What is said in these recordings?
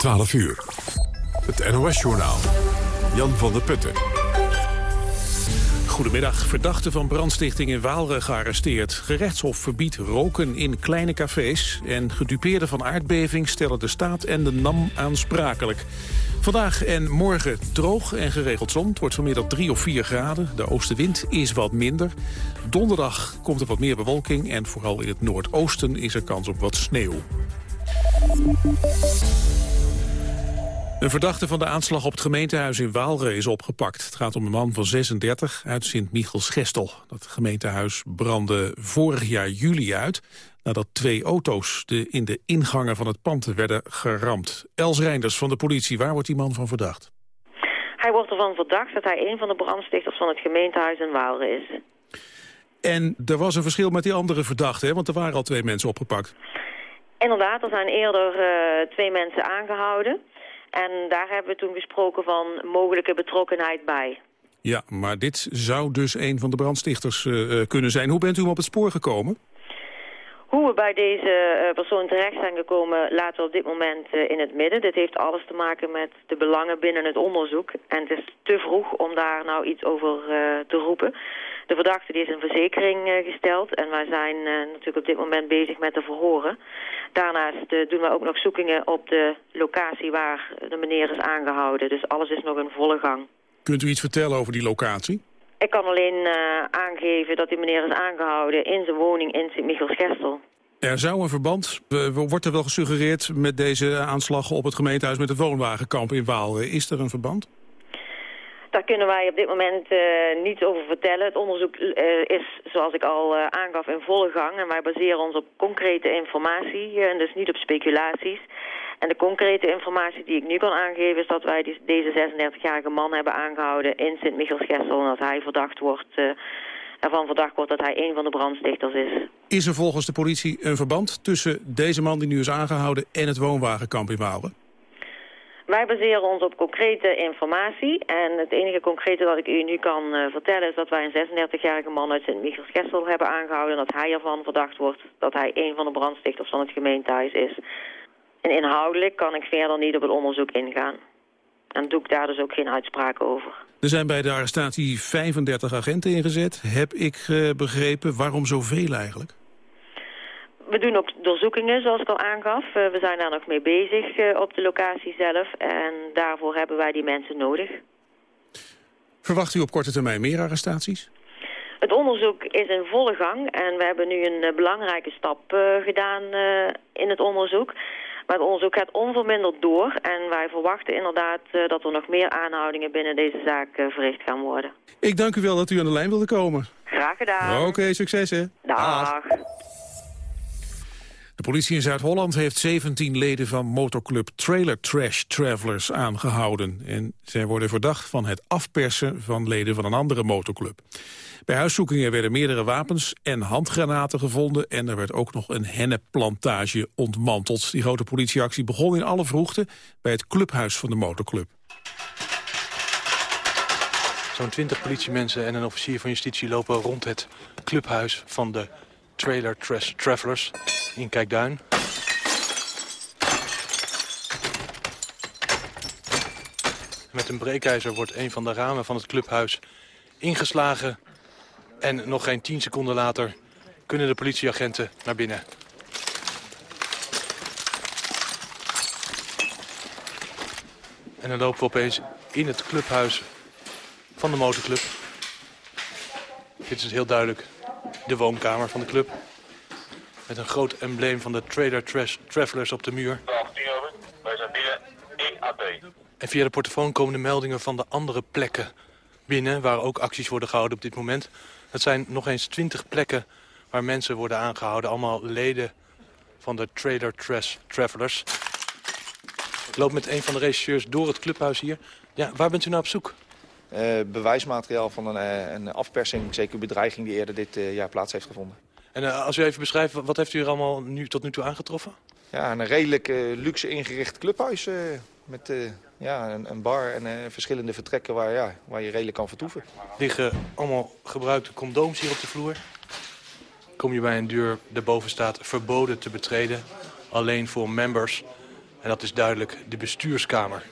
12 uur. Het NOS-journaal. Jan van der Putten. Goedemiddag. Verdachte van brandstichting in Waalre gearresteerd. Gerechtshof verbiedt roken in kleine cafés. En gedupeerden van aardbeving stellen de staat en de NAM aansprakelijk. Vandaag en morgen droog en geregeld zon. Het wordt vanmiddag 3 of 4 graden. De oostenwind is wat minder. Donderdag komt er wat meer bewolking. En vooral in het noordoosten is er kans op wat sneeuw. Een verdachte van de aanslag op het gemeentehuis in Waalre is opgepakt. Het gaat om een man van 36 uit Sint-Michels-Gestel. Dat gemeentehuis brandde vorig jaar juli uit... nadat twee auto's de in de ingangen van het pand werden geramd. Els Reinders van de politie, waar wordt die man van verdacht? Hij wordt ervan verdacht dat hij een van de brandstichters van het gemeentehuis in Waalre is. En er was een verschil met die andere verdachte, hè? want er waren al twee mensen opgepakt. Inderdaad, er zijn eerder uh, twee mensen aangehouden. En daar hebben we toen gesproken van mogelijke betrokkenheid bij. Ja, maar dit zou dus een van de brandstichters uh, kunnen zijn. Hoe bent u hem op het spoor gekomen? Hoe we bij deze uh, persoon terecht zijn gekomen laten we op dit moment in het midden. Dit heeft alles te maken met de belangen binnen het onderzoek. En het is te vroeg om daar nou iets over te roepen. De verdachte die is in verzekering gesteld en wij zijn natuurlijk op dit moment bezig met de verhoren. Daarnaast doen we ook nog zoekingen op de locatie waar de meneer is aangehouden. Dus alles is nog in volle gang. Kunt u iets vertellen over die locatie? Ik kan alleen uh, aangeven dat die meneer is aangehouden in zijn woning in Sint-Michels-Gestel. Er zou een verband, wordt er wel gesuggereerd met deze aanslag op het gemeentehuis met het woonwagenkamp in Waal. Is er een verband? Daar kunnen wij op dit moment uh, niets over vertellen. Het onderzoek uh, is, zoals ik al uh, aangaf, in volle gang. En wij baseren ons op concrete informatie en dus niet op speculaties. En de concrete informatie die ik nu kan aangeven is dat wij deze 36-jarige man hebben aangehouden in Sint-Michels-Gestel. En dat hij verdacht wordt, ervan verdacht wordt dat hij een van de brandstichters is. Is er volgens de politie een verband tussen deze man die nu is aangehouden en het woonwagenkamp in Waalre? Wij baseren ons op concrete informatie. En het enige concrete dat ik u nu kan uh, vertellen is dat wij een 36-jarige man uit Sint-Michels-Gestel hebben aangehouden. En dat hij ervan verdacht wordt dat hij een van de brandstichters van het gemeentehuis is. En inhoudelijk kan ik verder niet op het onderzoek ingaan. En doe ik daar dus ook geen uitspraken over. Er zijn bij de arrestatie 35 agenten ingezet, heb ik uh, begrepen. Waarom zoveel eigenlijk? We doen ook doorzoekingen, zoals ik al aangaf. Uh, we zijn daar nog mee bezig uh, op de locatie zelf. En daarvoor hebben wij die mensen nodig. Verwacht u op korte termijn meer arrestaties? Het onderzoek is in volle gang. En we hebben nu een belangrijke stap gedaan in het onderzoek. Maar het onderzoek gaat onverminderd door. En wij verwachten inderdaad uh, dat er nog meer aanhoudingen binnen deze zaak uh, verricht gaan worden. Ik dank u wel dat u aan de lijn wilde komen. Graag gedaan. Oké, okay, succes hè. Dag. Dag. De politie in Zuid-Holland heeft 17 leden van motorclub Trailer Trash Travelers aangehouden. En zij worden verdacht van het afpersen van leden van een andere motorclub. Bij huiszoekingen werden meerdere wapens en handgranaten gevonden... en er werd ook nog een hennepplantage ontmanteld. Die grote politieactie begon in alle vroegte bij het clubhuis van de motorclub. Zo'n 20 politiemensen en een officier van justitie lopen rond het clubhuis van de Trailer Trash Travelers in Kijkduin. Met een breekijzer wordt een van de ramen van het clubhuis ingeslagen. En nog geen 10 seconden later kunnen de politieagenten naar binnen. En dan lopen we opeens in het clubhuis van de motorclub. Dit is heel duidelijk de woonkamer van de club. Met een groot embleem van de Trader Trash Travelers op de muur. Wij zijn binnen 1 AP. En via de portofoon komen de meldingen van de andere plekken binnen... waar ook acties worden gehouden op dit moment. Het zijn nog eens 20 plekken waar mensen worden aangehouden. Allemaal leden van de Trader Trash Travelers. Ik loop met een van de regisseurs door het clubhuis hier. Ja, waar bent u nou op zoek? Uh, bewijsmateriaal van een, uh, een afpersing, zeker bedreiging die eerder dit uh, jaar plaats heeft gevonden. En als u even beschrijft, wat heeft u er allemaal nu, tot nu toe aangetroffen? Ja, een redelijk luxe ingericht clubhuis met ja, een, een, bar en verschillende vertrekken waar, ja, waar je redelijk kan vertoeven. Er liggen allemaal gebruikte condooms hier op de vloer. Kom je bij een deur, daarboven staat verboden te betreden, alleen voor members. En dat is duidelijk de bestuurskamer.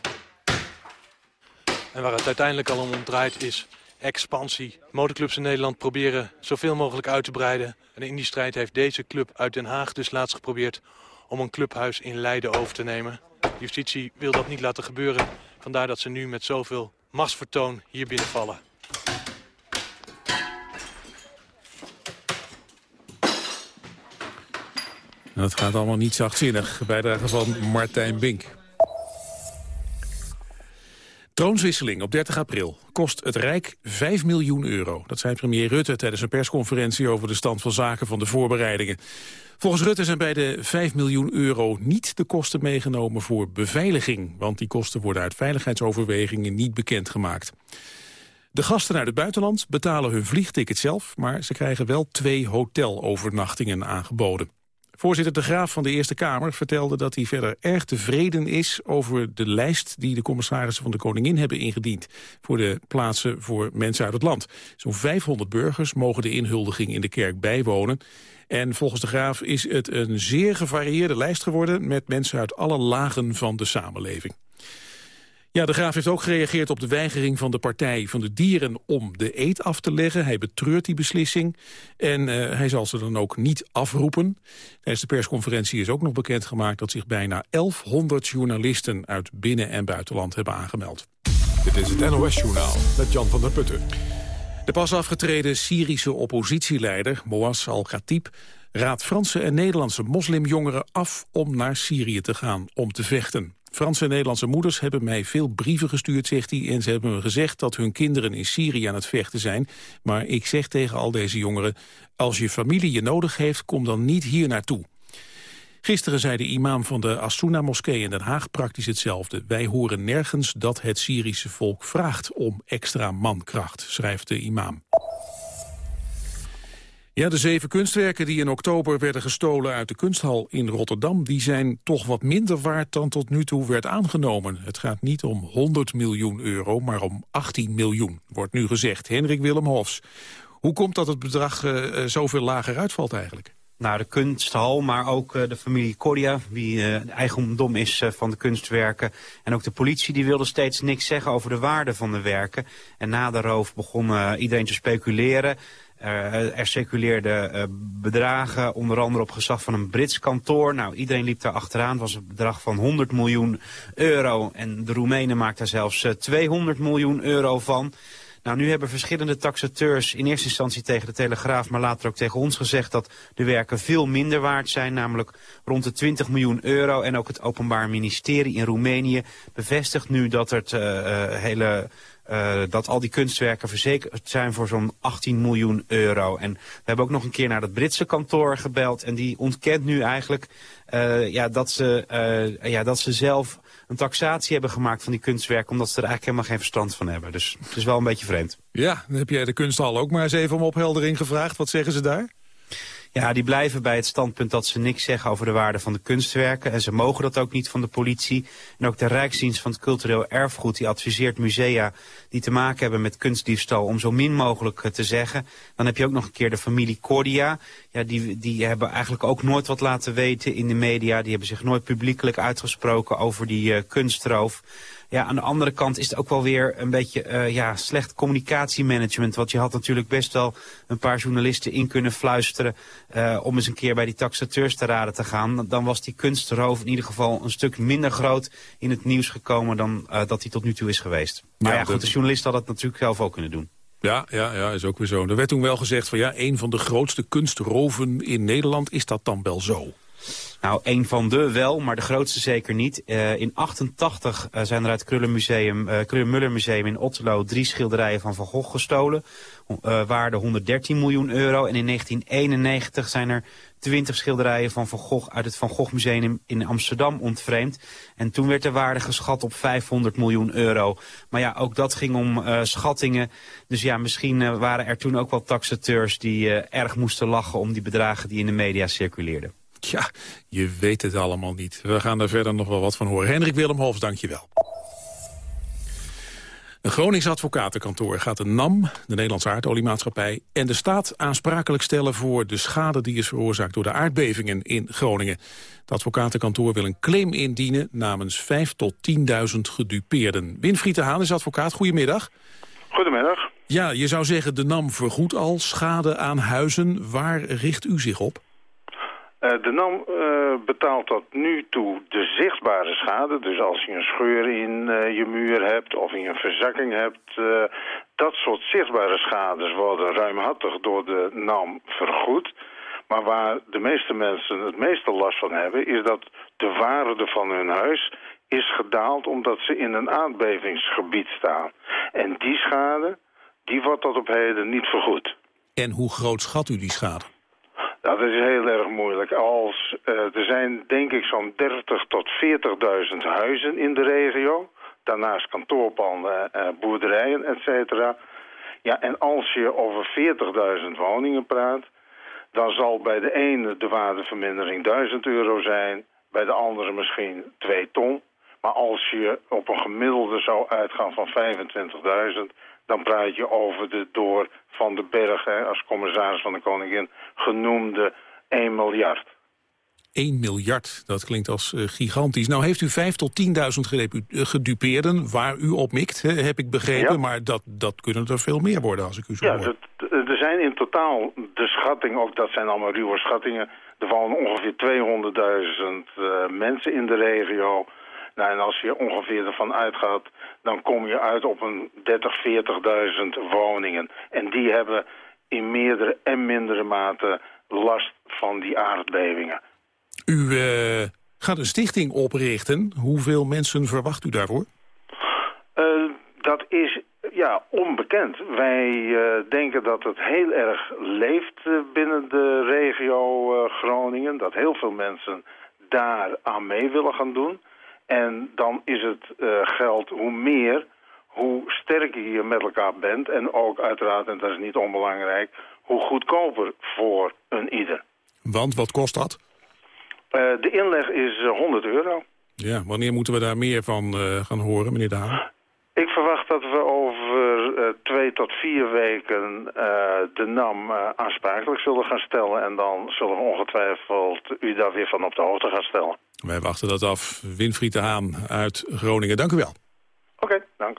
En waar het uiteindelijk al om draait is expansie. Motorclubs in Nederland proberen zoveel mogelijk uit te breiden. En in die strijd heeft deze club uit Den Haag dus laatst geprobeerd om een clubhuis in Leiden over te nemen. Justitie wil dat niet laten gebeuren. Vandaar dat ze nu met zoveel machtsvertoon hier binnenvallen. Dat gaat allemaal niet zachtzinnig. Bijdrage van Martijn Bink. Troonswisseling op 30 april kost het Rijk 5 miljoen euro. Dat zei premier Rutte tijdens een persconferentie over de stand van zaken van de voorbereidingen. Volgens Rutte zijn bij de 5 miljoen euro niet de kosten meegenomen voor beveiliging. Want die kosten worden uit veiligheidsoverwegingen niet bekendgemaakt. De gasten uit het buitenland betalen hun vliegticket zelf... maar ze krijgen wel twee hotelovernachtingen aangeboden. Voorzitter De Graaf van de Eerste Kamer vertelde dat hij verder erg tevreden is over de lijst die de commissarissen van de Koningin hebben ingediend voor de plaatsen voor mensen uit het land. Zo'n 500 burgers mogen de inhuldiging in de kerk bijwonen. En volgens De Graaf is het een zeer gevarieerde lijst geworden met mensen uit alle lagen van de samenleving. Ja, de Graaf heeft ook gereageerd op de weigering van de Partij van de Dieren om de eet af te leggen. Hij betreurt die beslissing en uh, hij zal ze dan ook niet afroepen. Tijdens de persconferentie is ook nog bekendgemaakt dat zich bijna 1100 journalisten uit binnen- en buitenland hebben aangemeld. Dit is het NOS Journaal met Jan van der Putten. De pas afgetreden Syrische oppositieleider Moaz al-Khatib raadt Franse en Nederlandse moslimjongeren af om naar Syrië te gaan om te vechten. Franse en Nederlandse moeders hebben mij veel brieven gestuurd, zegt hij. En ze hebben me gezegd dat hun kinderen in Syrië aan het vechten zijn. Maar ik zeg tegen al deze jongeren, als je familie je nodig heeft, kom dan niet hier naartoe. Gisteren zei de imam van de Assouna-moskee in Den Haag praktisch hetzelfde. Wij horen nergens dat het Syrische volk vraagt om extra mankracht, schrijft de imam. Ja, de zeven kunstwerken die in oktober werden gestolen uit de kunsthal in Rotterdam... die zijn toch wat minder waard dan tot nu toe werd aangenomen. Het gaat niet om 100 miljoen euro, maar om 18 miljoen, wordt nu gezegd. Henrik Willem Hofs. Hoe komt dat het bedrag uh, zoveel lager uitvalt eigenlijk? Nou, de kunsthal, maar ook uh, de familie Cordia, wie uh, eigendom is van de kunstwerken. En ook de politie, die wilde steeds niks zeggen over de waarde van de werken. En na de roof begon iedereen te speculeren. Uh, er circuleerden uh, bedragen, onder andere op gezag van een Brits kantoor. Nou, iedereen liep daar achteraan. Het was een bedrag van 100 miljoen euro. En de Roemenen maakten daar zelfs uh, 200 miljoen euro van. Nou, nu hebben verschillende taxateurs in eerste instantie tegen de Telegraaf... maar later ook tegen ons gezegd dat de werken veel minder waard zijn. Namelijk rond de 20 miljoen euro. En ook het Openbaar Ministerie in Roemenië bevestigt nu dat het hele uh, dat al die kunstwerken verzekerd zijn voor zo'n 18 miljoen euro. En we hebben ook nog een keer naar het Britse kantoor gebeld. En die ontkent nu eigenlijk uh, ja, dat, ze, uh, ja, dat ze zelf een taxatie hebben gemaakt van die kunstwerken... omdat ze er eigenlijk helemaal geen verstand van hebben. Dus het is wel een beetje vreemd. Ja, dan heb jij de kunsthal ook maar eens even om opheldering gevraagd. Wat zeggen ze daar? Ja, die blijven bij het standpunt dat ze niks zeggen over de waarde van de kunstwerken. En ze mogen dat ook niet van de politie. En ook de Rijksdienst van het Cultureel Erfgoed die adviseert musea die te maken hebben met kunstdiefstal om zo min mogelijk te zeggen. Dan heb je ook nog een keer de familie Cordia. Ja, die, die hebben eigenlijk ook nooit wat laten weten in de media. Die hebben zich nooit publiekelijk uitgesproken over die uh, kunstroof. Ja, aan de andere kant is het ook wel weer een beetje uh, ja, slecht communicatiemanagement. Want je had natuurlijk best wel een paar journalisten in kunnen fluisteren... Uh, om eens een keer bij die taxateurs te raden te gaan. Dan was die kunstroof in ieder geval een stuk minder groot in het nieuws gekomen... dan uh, dat hij tot nu toe is geweest. Maar ja, ja goed, de journalist had dat natuurlijk zelf ook kunnen doen. Ja, ja, ja, is ook weer zo. Er werd toen wel gezegd van ja, een van de grootste kunstroven in Nederland. Is dat dan wel zo? Nou, een van de wel, maar de grootste zeker niet. Uh, in 88 uh, zijn er uit het Krullenmuseum, uh, Krullenmuller Museum in Otterlo drie schilderijen van Van Gogh gestolen. waarde 113 miljoen euro. En in 1991 zijn er 20 schilderijen van Van Gogh uit het Van Gogh Museum in Amsterdam ontvreemd. En toen werd de waarde geschat op 500 miljoen euro. Maar ja, ook dat ging om schattingen. Dus ja, misschien waren er toen ook wel taxateurs die erg moesten lachen om die bedragen die in de media circuleerden. Ja, je weet het allemaal niet. We gaan daar verder nog wel wat van horen. Hendrik Willem Hofs, dank je wel. Een Gronings advocatenkantoor gaat de NAM, de Nederlandse aardoliemaatschappij... en de staat aansprakelijk stellen voor de schade die is veroorzaakt... door de aardbevingen in Groningen. Het advocatenkantoor wil een claim indienen namens 5 tot 10.000 gedupeerden. Winfried de Haan is advocaat. Goedemiddag. Goedemiddag. Ja, je zou zeggen de NAM vergoedt al schade aan huizen. Waar richt u zich op? Uh, de NAM uh, betaalt tot nu toe de zichtbare schade. Dus als je een scheur in uh, je muur hebt of je een verzakking hebt... dat soort zichtbare schades worden ruimhartig door de NAM vergoed. Maar waar de meeste mensen het meeste last van hebben... is dat de waarde van hun huis is gedaald omdat ze in een aardbevingsgebied staan. En die schade, die wordt tot op heden niet vergoed. En hoe groot schat u die schade? Dat is heel erg moeilijk. Als, uh, er zijn denk ik zo'n 30 tot 40.000 huizen in de regio. Daarnaast kantoorpanden, uh, boerderijen, et cetera. Ja, en als je over 40.000 woningen praat... dan zal bij de ene de waardevermindering 1000 euro zijn... bij de andere misschien 2 ton. Maar als je op een gemiddelde zou uitgaan van 25.000 dan praat je over de door Van de Berg, hè, als commissaris van de Koningin, genoemde 1 miljard. 1 miljard, dat klinkt als uh, gigantisch. Nou heeft u 5 tot 10.000 uh, gedupeerden waar u op mikt, hè, heb ik begrepen. Ja. Maar dat, dat kunnen er veel meer worden als ik u zo ja, hoor. Dat, er zijn in totaal de schatting, ook dat zijn allemaal ruwe schattingen... er vallen ongeveer 200.000 uh, mensen in de regio... Nou, en als je ongeveer ervan uitgaat, dan kom je uit op een 30, 40.000 woningen. En die hebben in meerdere en mindere mate last van die aardbevingen. U uh, gaat een stichting oprichten. Hoeveel mensen verwacht u daarvoor? Uh, dat is ja, onbekend. Wij uh, denken dat het heel erg leeft binnen de regio Groningen. Dat heel veel mensen daar aan mee willen gaan doen. En dan is het uh, geld hoe meer, hoe sterker je met elkaar bent. En ook uiteraard, en dat is niet onbelangrijk, hoe goedkoper voor een ieder. Want wat kost dat? Uh, de inleg is uh, 100 euro. Ja, wanneer moeten we daar meer van gaan horen, meneer Daan? Ik verwacht dat we over twee tot vier weken de NAM aansprakelijk zullen gaan stellen. En dan zullen we ongetwijfeld u daar weer van op de hoogte gaan stellen. Wij wachten dat af. Winfried de Haan uit Groningen. Dank u wel. Oké, okay, dank.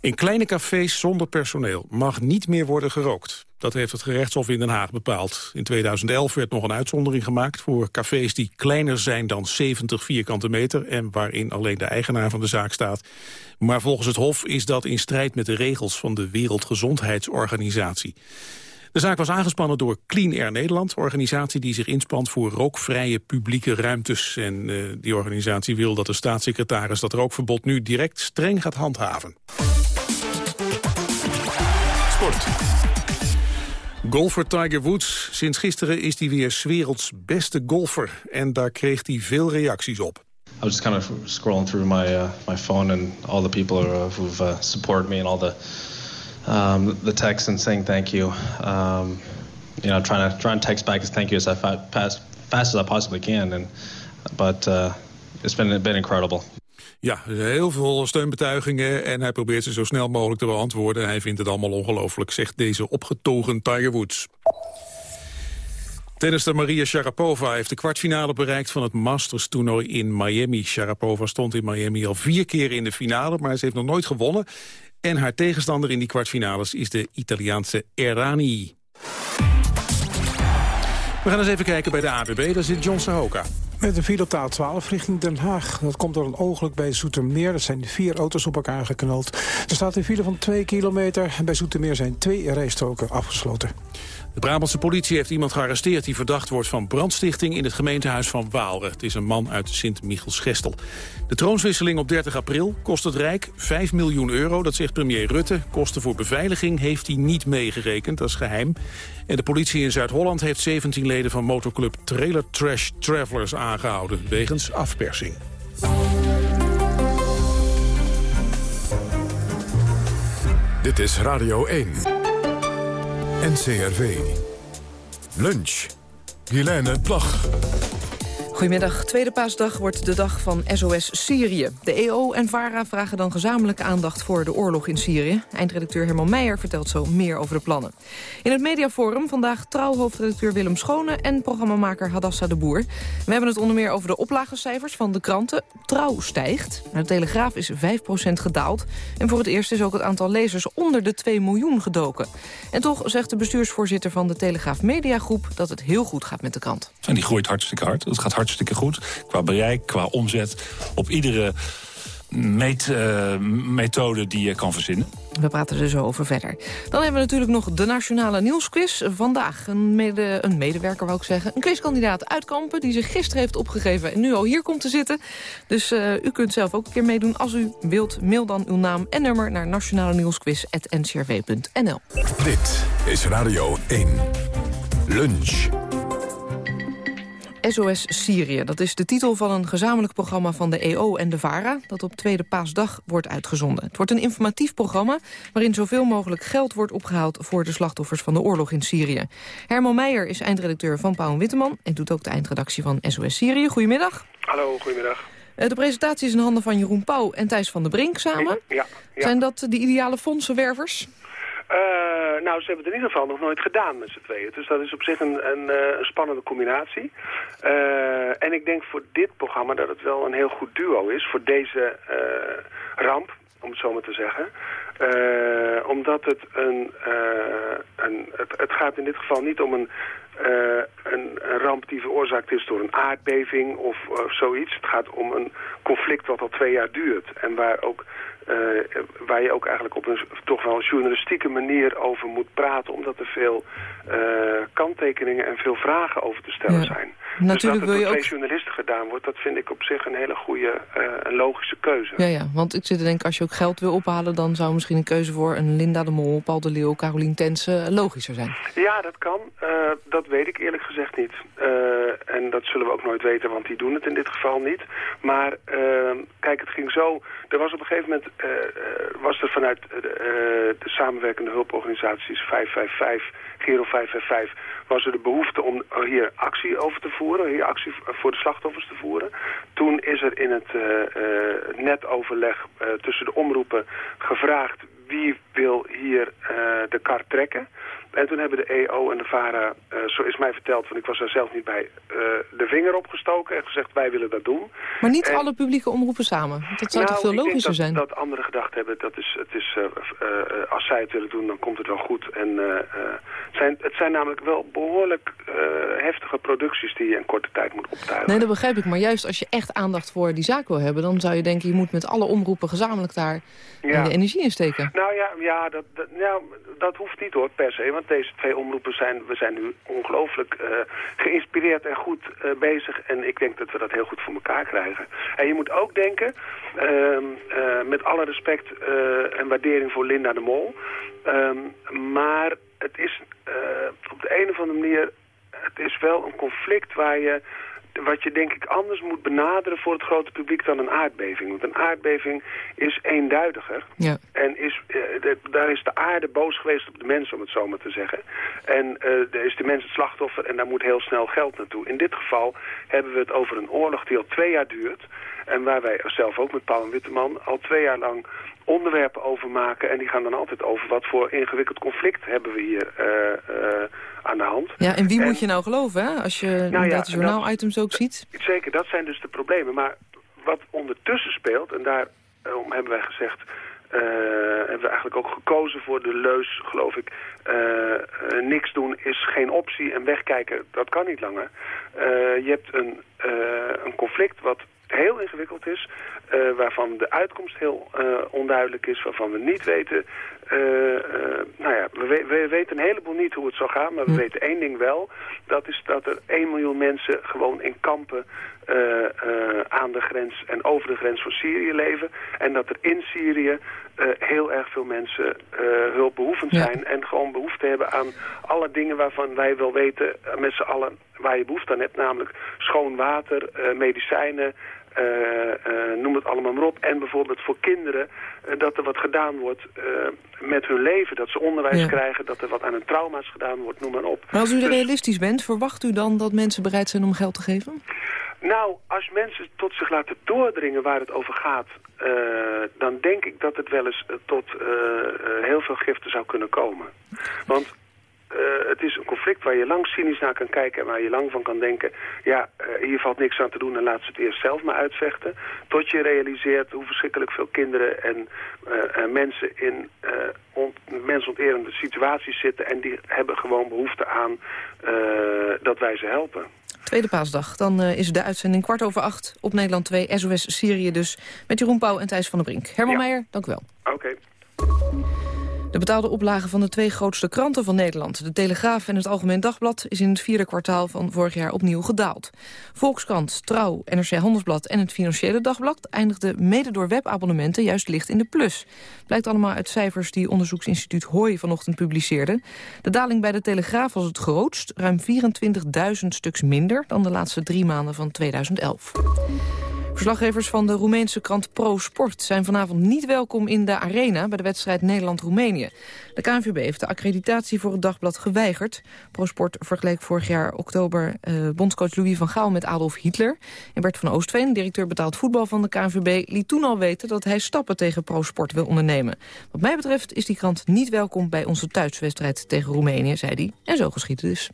In kleine cafés zonder personeel mag niet meer worden gerookt. Dat heeft het gerechtshof in Den Haag bepaald. In 2011 werd nog een uitzondering gemaakt voor cafés die kleiner zijn dan 70 vierkante meter en waarin alleen de eigenaar van de zaak staat. Maar volgens het hof is dat in strijd met de regels van de Wereldgezondheidsorganisatie. De zaak was aangespannen door Clean Air Nederland, organisatie die zich inspant voor rookvrije publieke ruimtes. En uh, die organisatie wil dat de staatssecretaris dat rookverbod nu direct streng gaat handhaven. Sport. Golfer Tiger Woods. Sinds gisteren is hij weer 's werelds beste golfer. En daar kreeg hij veel reacties op. I was just kind of scrolling through my uh, my phone and all the people uh, who've uh, supported me and all the um, the texts and saying thank you. Um, you know, trying to trying to text back as thank you as fast as can. And but uh, it's been been incredible. Ja, heel veel steunbetuigingen en hij probeert ze zo snel mogelijk te beantwoorden. Hij vindt het allemaal ongelooflijk, zegt deze opgetogen Tiger Woods. Tennister Maria Sharapova heeft de kwartfinale bereikt van het Masters-toernooi in Miami. Sharapova stond in Miami al vier keer in de finale, maar ze heeft nog nooit gewonnen. En haar tegenstander in die kwartfinales is de Italiaanse Errani. We gaan eens even kijken bij de ABB, daar zit John Sahoka. Met een file op de A12 richting Den Haag. Dat komt door een ongeluk bij Zoetermeer. Dat zijn vier auto's op elkaar geknald. Er staat een file van 2 kilometer. En bij Zoetermeer zijn twee rijstroken afgesloten. De Brabantse politie heeft iemand gearresteerd die verdacht wordt van brandstichting in het gemeentehuis van Waalre. Het is een man uit Sint-Michels-Gestel. De troonswisseling op 30 april kost het Rijk 5 miljoen euro. Dat zegt premier Rutte. Kosten voor beveiliging heeft hij niet meegerekend, dat is geheim. En de politie in Zuid-Holland heeft 17 leden van motorclub Trailer Trash Travelers aangehouden... wegens afpersing. Dit is Radio 1. NCRV. Lunch. Helene Plag. Goedemiddag. Tweede paasdag wordt de dag van SOS Syrië. De EO en VARA vragen dan gezamenlijke aandacht voor de oorlog in Syrië. Eindredacteur Herman Meijer vertelt zo meer over de plannen. In het mediaforum vandaag trouw-hoofdredacteur Willem Schone... en programmamaker Hadassa de Boer. We hebben het onder meer over de oplagecijfers van de kranten. Trouw stijgt. De Telegraaf is 5% gedaald. En voor het eerst is ook het aantal lezers onder de 2 miljoen gedoken. En toch zegt de bestuursvoorzitter van de Telegraaf Mediagroep... dat het heel goed gaat met de krant. En die groeit hartstikke hard. Dat gaat hartstikke goed. Qua bereik, qua omzet. Op iedere meet, uh, methode die je kan verzinnen. We praten er zo over verder. Dan hebben we natuurlijk nog de Nationale Nieuwsquiz. Vandaag een, mede, een medewerker, wou ik zeggen. Een quizkandidaat uit Kampen die zich gisteren heeft opgegeven... en nu al hier komt te zitten. Dus uh, u kunt zelf ook een keer meedoen. Als u wilt, mail dan uw naam en nummer naar nationale nieuwsquiz.ncrv.nl. Dit is Radio 1. Lunch. SOS Syrië. Dat is de titel van een gezamenlijk programma van de EO en de VARA... dat op Tweede Paasdag wordt uitgezonden. Het wordt een informatief programma... waarin zoveel mogelijk geld wordt opgehaald... voor de slachtoffers van de oorlog in Syrië. Herman Meijer is eindredacteur van Pauw en Witteman... en doet ook de eindredactie van SOS Syrië. Goedemiddag. Hallo, goedemiddag. De presentatie is in handen van Jeroen Pauw en Thijs van der Brink samen. Ja, ja. Zijn dat de ideale fondsenwervers? Uh, nou, ze hebben het in ieder geval nog nooit gedaan met z'n tweeën. Dus dat is op zich een, een, een spannende combinatie. Uh, en ik denk voor dit programma dat het wel een heel goed duo is voor deze uh, ramp, om het zo maar te zeggen. omdat het een, een het, het gaat in dit geval niet om een een, ramp die veroorzaakt is door een aardbeving of uh, zoiets. Het gaat om een conflict wat al twee jaar duurt. En waar, ook, uh, waar je ook eigenlijk op een toch wel journalistieke manier over moet praten. Omdat er veel kanttekeningen en veel vragen over te stellen ja. zijn. Natuurlijk dus dat het wil je door ook... twee journalisten gedaan wordt, dat vind ik op zich een hele goede en logische keuze. Ja, ja, want ik zit te denken, als je ook geld wil ophalen... dan zou misschien een keuze voor een Linda de Mol, Paul de Leeuw, Carolien Tensen logischer zijn. Ja, dat kan. dat weet ik eerlijk gezegd niet. Uh, en dat zullen we ook nooit weten, want die doen het in dit geval niet. Maar uh, kijk, het ging zo... Er was op een gegeven moment... Uh, was er vanuit de samenwerkende hulporganisaties 555, Gero 555... was er de behoefte om hier actie over te voeren. Hier actie voor de slachtoffers te voeren. Toen is er in het netoverleg tussen de omroepen gevraagd... wie wil hier de kar trekken... En toen hebben de EO en de VARA, uh, zo is mij verteld, want ik was daar zelf niet bij, uh, de vinger opgestoken en gezegd wij willen dat doen. Maar niet en, alle publieke omroepen samen? Dat zou nou, toch veel logischer ik denk dat, zijn? dat anderen gedacht hebben, dat is, het is, uh, als zij het willen doen, dan komt het wel goed. En het, zijn, het zijn namelijk wel behoorlijk heftige producties die je in korte tijd moet optuigen. Nee, dat begrijp ik. Maar juist als je echt aandacht voor die zaak wil hebben, dan zou je denken, je moet met alle omroepen gezamenlijk daar ja. de energie in steken. Nou ja, ja, dat, dat, nou, dat hoeft niet hoor, per se. Want deze twee omroepen zijn, we zijn nu ongelooflijk uh, geïnspireerd en goed uh, bezig. En ik denk dat we dat heel goed voor elkaar krijgen. En je moet ook denken, uh, met alle respect en waardering voor Linda de Mol. Ehm, maar het is op de een of andere manier, het is wel een conflict waar je wat je denk ik anders moet benaderen voor het grote publiek dan een aardbeving. Want een aardbeving is eenduidiger. Ja. En is, uh, de, daar is de aarde boos geweest op de mensen, om het zo maar te zeggen. En uh, daar is de mens het slachtoffer en daar moet heel snel geld naartoe. In dit geval hebben we het over een oorlog die al twee jaar duurt. En waar wij zelf ook met Paul en Witteman al twee jaar lang onderwerpen over maken. En die gaan dan altijd over wat voor ingewikkeld conflict hebben we hier uh, aan de hand. Ja, en wie en, moet je nou geloven, hè? Als je nou ja, dat journaal-items ook ziet. Zeker, dat zijn dus de problemen. Maar wat ondertussen speelt, en daarom hebben wij gezegd... Uh, hebben we eigenlijk ook gekozen voor de leus, geloof ik. Uh, uh, niks doen is geen optie en wegkijken, dat kan niet langer. je hebt een, een conflict wat heel ingewikkeld is, uh, waarvan de uitkomst heel uh, onduidelijk is, waarvan we niet weten... Uh, nou ja, we, we, weten een heleboel niet hoe het zal gaan, maar we hm. weten één ding wel. Dat is dat er 1 miljoen mensen gewoon in kampen aan de grens en over de grens van Syrië leven. En dat er in Syrië heel erg veel mensen hulpbehoevend zijn. En gewoon behoefte hebben aan alle dingen waarvan wij wel weten met z'n allen waar je behoefte aan hebt. Namelijk schoon water, medicijnen, noem het allemaal maar op. En bijvoorbeeld voor kinderen uh, dat er wat gedaan wordt met hun leven. Dat ze onderwijs ja. krijgen, dat er wat aan hun trauma's gedaan wordt, noem maar op. Maar als u dus, realistisch bent, verwacht u dan dat mensen bereid zijn om geld te geven? Nou, als mensen tot zich laten doordringen waar het over gaat... Uh, dan denk ik dat het wel eens tot uh, heel veel giften zou kunnen komen. Want het is een conflict waar je lang cynisch naar kan kijken... en waar je lang van kan denken... ja, hier valt niks aan te doen en laat ze het eerst zelf maar uitvechten. Tot je realiseert hoe verschrikkelijk veel kinderen en mensen... in on mensonterende situaties zitten... en die hebben gewoon behoefte aan dat wij ze helpen. Tweede paasdag. Dan is de uitzending kwart over acht op Nederland 2. SOS Syrië dus. Met Jeroen Pauw en Thijs van der Brink. Herman ja. Meijer, dank u wel. Oké. Okay. De betaalde oplage van de twee grootste kranten van Nederland... de Telegraaf en het Algemeen Dagblad... is in het vierde kwartaal van vorig jaar opnieuw gedaald. Volkskrant, Trouw, NRC Handelsblad en het Financiële Dagblad... eindigden mede door webabonnementen juist licht in de plus. Blijkt allemaal uit cijfers die onderzoeksinstituut Hooi vanochtend publiceerde. De daling bij de Telegraaf was het grootst. Ruim 24.000 stuks minder dan de laatste drie maanden van 2011. Verslaggevers van de Roemeense krant Pro Sport zijn vanavond niet welkom in de arena bij de wedstrijd Nederland-Roemenië. De KNVB heeft de accreditatie voor het dagblad geweigerd. Pro Sport vergeleek vorig jaar oktober uh, bondscoach Louis van Gaal met Adolf Hitler. En Bert van Oostveen, directeur betaald voetbal van de KNVB, liet toen al weten dat hij stappen tegen Pro Sport wil ondernemen. Wat mij betreft is die krant niet welkom bij onze thuiswedstrijd tegen Roemenië, zei hij. En zo geschiet het dus.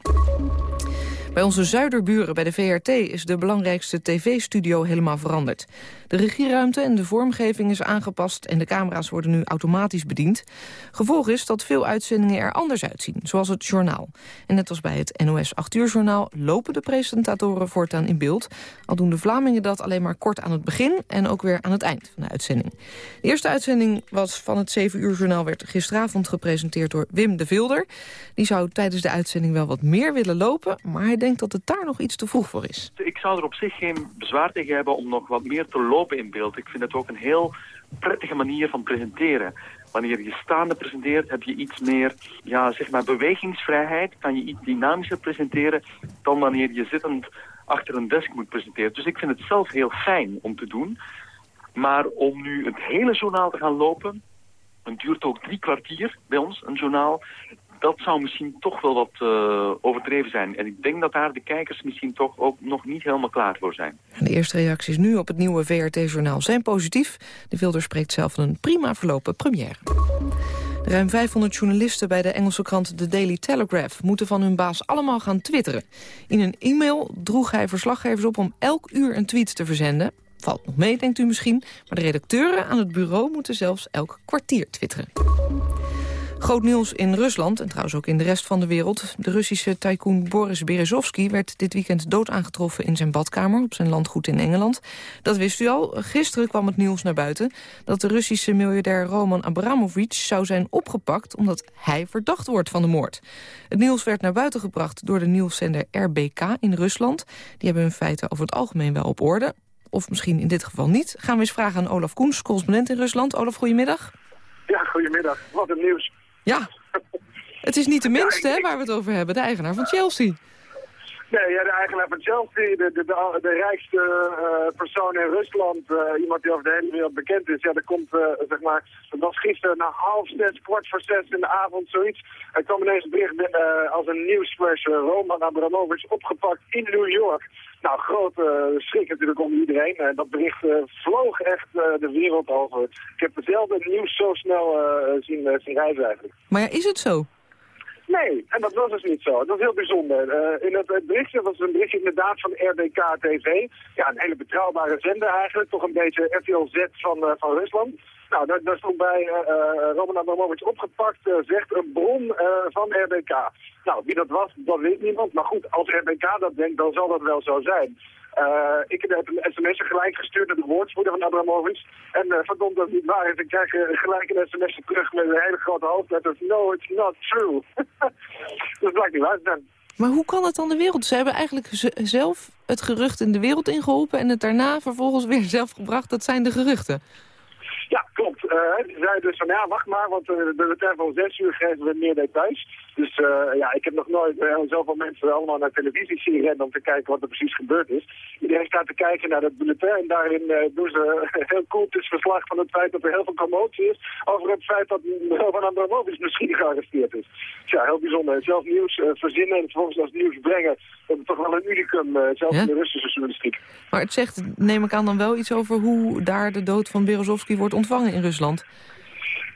Bij onze zuiderburen bij de VRT is de belangrijkste tv-studio helemaal veranderd. De regieruimte en de vormgeving is aangepast en de camera's worden nu automatisch bediend. Gevolg is dat veel uitzendingen er anders uitzien, zoals het journaal. En net als bij het NOS 8 uur journaal lopen de presentatoren voortaan in beeld. Al doen de Vlamingen dat alleen maar kort aan het begin en ook weer aan het eind van de uitzending. De eerste uitzending was van het 7 uur journaal werd gisteravond gepresenteerd door Wim de Vilder. Die zou tijdens de uitzending wel wat meer willen lopen, maar hij denkt dat het daar nog iets te vroeg voor is. Ik zou er op zich geen bezwaar tegen hebben om nog wat meer te lopen in beeld. Ik vind het ook een heel prettige manier van presenteren. Wanneer je staande presenteert, heb je iets meer ja, zeg maar bewegingsvrijheid. Kan je iets dynamischer presenteren dan wanneer je zittend achter een desk moet presenteren. Dus ik vind het zelf heel fijn om te doen. Maar om nu het hele journaal te gaan lopen... Het duurt ook drie kwartier bij ons, een journaal dat zou misschien toch wel wat uh, overdreven zijn. En ik denk dat daar de kijkers misschien toch ook nog niet helemaal klaar voor zijn. De eerste reacties nu op het nieuwe VRT-journaal zijn positief. De Wilder spreekt zelf van een prima verlopen première. Ruim 500 journalisten bij de Engelse krant The Daily Telegraph... moeten van hun baas allemaal gaan twitteren. In een e-mail droeg hij verslaggevers op om elk uur een tweet te verzenden. Valt nog mee, denkt u misschien. Maar de redacteuren aan het bureau moeten zelfs elk kwartier twitteren. Groot nieuws in Rusland en trouwens ook in de rest van de wereld. De Russische tycoon Boris Berezovsky werd dit weekend dood aangetroffen in zijn badkamer op zijn landgoed in Engeland. Dat wist u al. Gisteren kwam het nieuws naar buiten dat de Russische miljardair Roman Abramovich zou zijn opgepakt omdat hij verdacht wordt van de moord. Het nieuws werd naar buiten gebracht door de nieuwszender RBK in Rusland. Die hebben hun feiten over het algemeen wel op orde. Of misschien in dit geval niet. Gaan we eens vragen aan Olaf Koens, correspondent in Rusland. Olaf, goedemiddag. Ja, goedemiddag. Wat een nieuws. Ja, het is niet de minste hè, waar we het over hebben, de eigenaar van Chelsea. Nee, ja, de eigenaar van Chelsea, de, de, de, rijkste uh, persoon in Rusland, uh, iemand die over de hele wereld bekend is. Ja, er komt, uh, zeg maar, dat was gisteren na half zes, kwart voor zes in de avond, zoiets. Er kwam ineens een bericht als een nieuwsflash, Roman Abramovich opgepakt in New York. Nou, grote schrik natuurlijk onder iedereen. Uh, dat bericht vloog echt de wereld over. Ik heb hetzelfde nieuws zo snel zien, zien reizen eigenlijk. Maar is het zo? Nee, en dat was dus niet zo. Dat is heel bijzonder. Uh, in het, berichtje was een berichtje inderdaad van RBK TV. Ja, een hele betrouwbare zender eigenlijk. Toch een beetje RTL van, uh, van Rusland. Nou, daar, stond bij uh, Roman Abramovic opgepakt, zegt een bron van RBK. Nou, wie dat was, dat weet niemand. Maar goed, als RBK dat denkt, dan zal dat wel zo zijn. Ik heb een sms gelijk gestuurd naar de woordvoerder van Abramovic. En uh, verdomd dat het niet waar is. Ik krijg gelijk een sms terug met een hele grote hoofdletter. No, it's not true. dat blijkt niet waar te zijn. Maar hoe kan het dan de wereld? Ze hebben eigenlijk zelf het gerucht in de wereld ingeholpen... en het daarna vervolgens weer zelf gebracht. Dat zijn de geruchten. Ja, klopt. Uh, die zei dus van ja, wacht maar, want uh, de tijd van zes uur geven we meer details. Dus uh, ja, ik heb nog nooit uh, zoveel mensen allemaal naar televisie zien rennen om te kijken wat er precies gebeurd is. Iedereen staat te kijken naar dat bulletin en daarin uh, doen ze heel koeltjes verslag van het feit dat er heel veel commotie is over het feit dat Roman Abramovic misschien gearresteerd is. Dus ja, heel bijzonder. Zelf nieuws verzinnen en vervolgens als nieuws brengen, dat is toch wel een unicum, zelfs in de Russische journalistiek. Maar het zegt, neem ik aan dan wel iets over hoe daar de dood van Berezovsky wordt ontvangen in Rusland?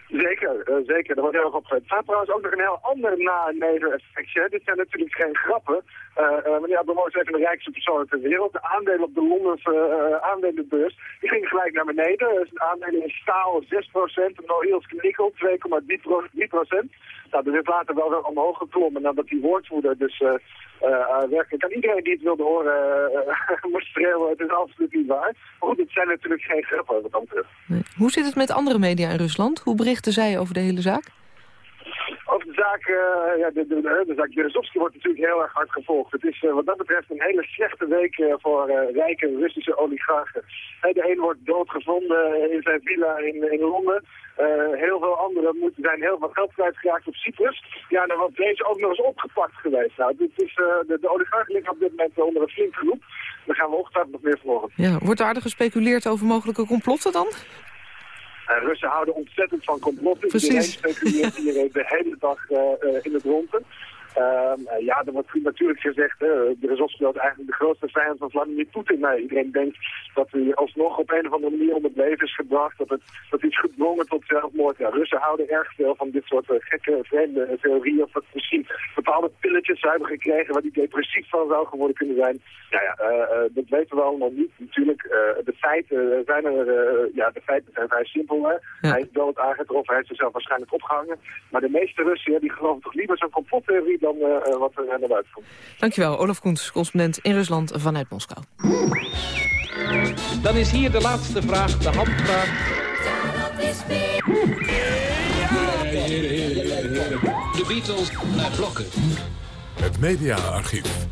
Zeker, uh, zeker. Dat wordt heel erg opgezet. Er staat trouwens ook nog een heel ander na-neveneffectje. Dit zijn natuurlijk geen grappen. Uh, uh, meneer Abramovic is even de rijkste persoon ter wereld. De aandelen op de Londense uh, aandelenbeurs die gingen gelijk naar beneden. Dus de aandelen in staal 6%, de Norilsk nikkel 2,3%. Nou, dat is later wel weer omhoog geklommen nadat die woordvoerder dus uh, uh, werkelijk aan iedereen die het wilde horen moest schreeuwen. Het is absoluut niet waar. Maar goed, het zijn natuurlijk geen grappen wat betreft. Nee. Hoe zit het met andere media in Rusland? Hoe berichten zij over de hele zaak? Over de zaak, uh, ja, de, de, zaak wordt natuurlijk heel erg hard gevolgd. Het is uh, wat dat betreft een hele slechte week uh, voor rijke Russische oligarchen. de een wordt doodgevonden in zijn villa in, in Londen. heel veel anderen moeten zijn heel veel geld kwijtgeraakt op Cyprus. Ja, dan wordt deze ook nog eens opgepakt geweest. Nou, dit is, de, de oligarchen liggen op dit moment onder een flink groep. Daar gaan we ochtend nog meer volgen. Ja, wordt aardig gespeculeerd over mogelijke complotten dan? Uh, Russen houden ontzettend van complotten. Precies. Iedereen speculeert hier de hele dag uh, in het ronde. Uh, ja, er wordt natuurlijk gezegd, de Rezovsky was eigenlijk de grootste vijand van Vladimir Poetin. Nee, iedereen denkt dat hij alsnog op een of andere manier om het leven is gebracht, dat, het, dat hij is gedwongen tot zelfmoord. Ja, Russen houden erg veel van dit soort uh, gekke, vreemde theorieën, of dat misschien bepaalde pilletjes hebben gekregen waar die depressief van zou geworden kunnen zijn. Nou ja, dat weten we allemaal niet. Natuurlijk, de feiten zijn er, ja, de feiten zijn vrij simpel. Hè? Ja. Hij is dood aangetroffen, hij heeft zichzelf waarschijnlijk opgehangen. Maar de meeste Russen, die geloven toch liever zo'n complottheorie dan uh, wat er naar buiten komt. Dankjewel, Olaf Koens, correspondent in Rusland vanuit Moskou. Dan is hier de laatste vraag, de handvraag. De Beatles naar blokken. Het mediaarchief.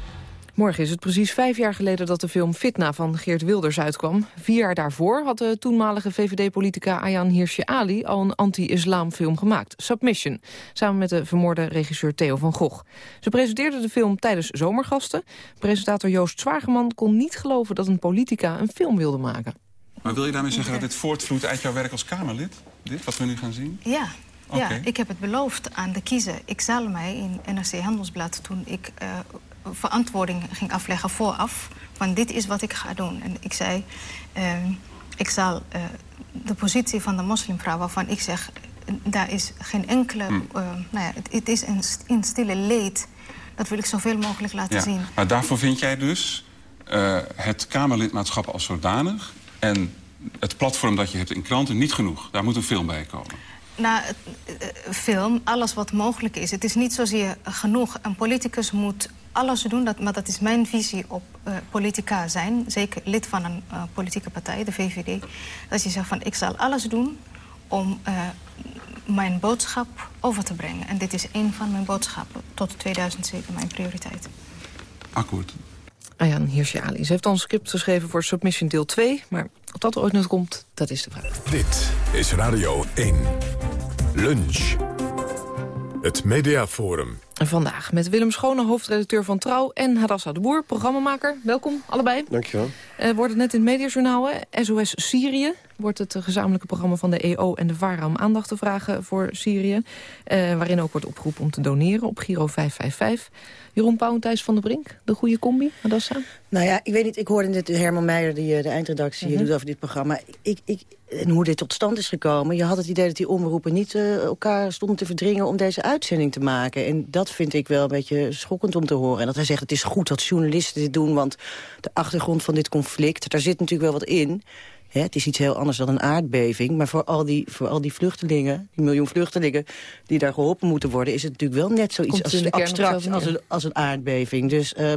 Morgen is het precies vijf jaar geleden dat de film Fitna van Geert Wilders uitkwam. Vier jaar daarvoor had de toenmalige VVD-politica Ayaan Hirsi Ali al een anti-islamfilm gemaakt, Submission, samen met de vermoorde regisseur Theo van Gogh. Ze presenteerde de film tijdens zomergasten. Presentator Joost Zwageman kon niet geloven dat een politica een film wilde maken. Maar wil je daarmee zeggen dat dit voortvloeit uit jouw werk als Kamerlid? Dit, wat we nu gaan zien? Ja, okay. ja, ik heb het beloofd aan de kiezer. Ik zal mij in NRC Handelsblad toen ik uh, verantwoording ging afleggen vooraf... van dit is wat ik ga doen. En ik zei, uh, ik zal uh, de positie van de moslimvrouw waarvan ik zeg... daar is geen enkele... Hmm. nou ja, het, het, is een, in stille leed. Dat wil ik zoveel mogelijk laten ja, zien. Maar daarvoor vind jij dus het Kamerlidmaatschap als zodanig... en het platform dat je hebt in kranten niet genoeg. Daar moet een film bij komen. Nou, film, alles wat mogelijk is. Het is niet zozeer genoeg. Een politicus moet alles doen, dat, maar dat is mijn visie op uh, politica zijn. Zeker lid van een uh, politieke partij, de VVD. Dat je zegt van, ik zal alles doen om uh, mijn boodschap over te brengen. En dit is een van mijn boodschappen. Tot 2007 mijn prioriteit. Akkoord. Ayan Hirsi Ali. Ze heeft al een script geschreven voor Submission deel 2. Maar of dat er ooit nog komt, dat is de vraag. Dit is Radio 1. Lunch. Het Mediaforum. Vandaag met Willem Schone, hoofdredacteur van Trouw... en Hadassa de Boer, programmamaker. Welkom, allebei. Dankjewel. Uh, wordt het net in het Mediajournaal, SOS Syrië. Wordt het gezamenlijke programma van de EO en de VARA... om aandacht te vragen voor Syrië. Uh, waarin ook wordt opgeroepen om te doneren op Giro 555. Jeroen Pauw en Thijs van der Brink, de goede combi, Hadassa? Nou ja, ik weet niet, ik hoorde net Herman Meijer, die de eindredactie -hmm. doet over dit programma. Ik, ik, en hoe dit tot stand is gekomen. Je had het idee dat die omroepen niet uh, elkaar stonden te verdringen... om deze uitzending te maken. En dat vind ik wel een beetje schokkend om te horen. En dat hij zegt, het is goed dat journalisten dit doen... want de achtergrond van dit conflict, daar zit natuurlijk wel wat in... Hè, het is iets heel anders dan een aardbeving. Maar voor al, die, voor al die vluchtelingen, die miljoen vluchtelingen... die daar geholpen moeten worden... is het natuurlijk wel net zoiets als abstract als een, als een aardbeving. Dus... Uh,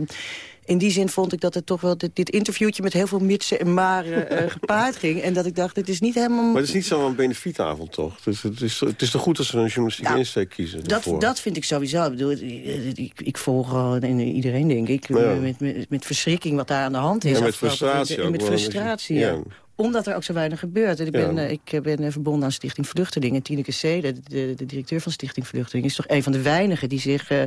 in die zin vond ik dat het toch wel dit, dit interviewtje met heel veel mitsen en maren uh, gepaard ging. En dat ik dacht, het is niet helemaal... Maar het is niet zo'n benefietavond toch? Dus het, is, het is toch goed als ze een journalistieke nou, insteek kiezen? Dat, dat vind ik sowieso. Ik, bedoel, ik, ik volg uh, iedereen, denk ik, ja. met, met, met verschrikking wat daar aan de hand is. Ja, met frustratie En met frustratie, ja. Omdat er ook zo weinig gebeurt. En ik ben, Ja. eh, ik ben eh, verbonden aan Stichting Vluchtelingen. Tineke C., de, de, de directeur van Stichting Vluchtelingen... is toch een van de weinigen die zich eh,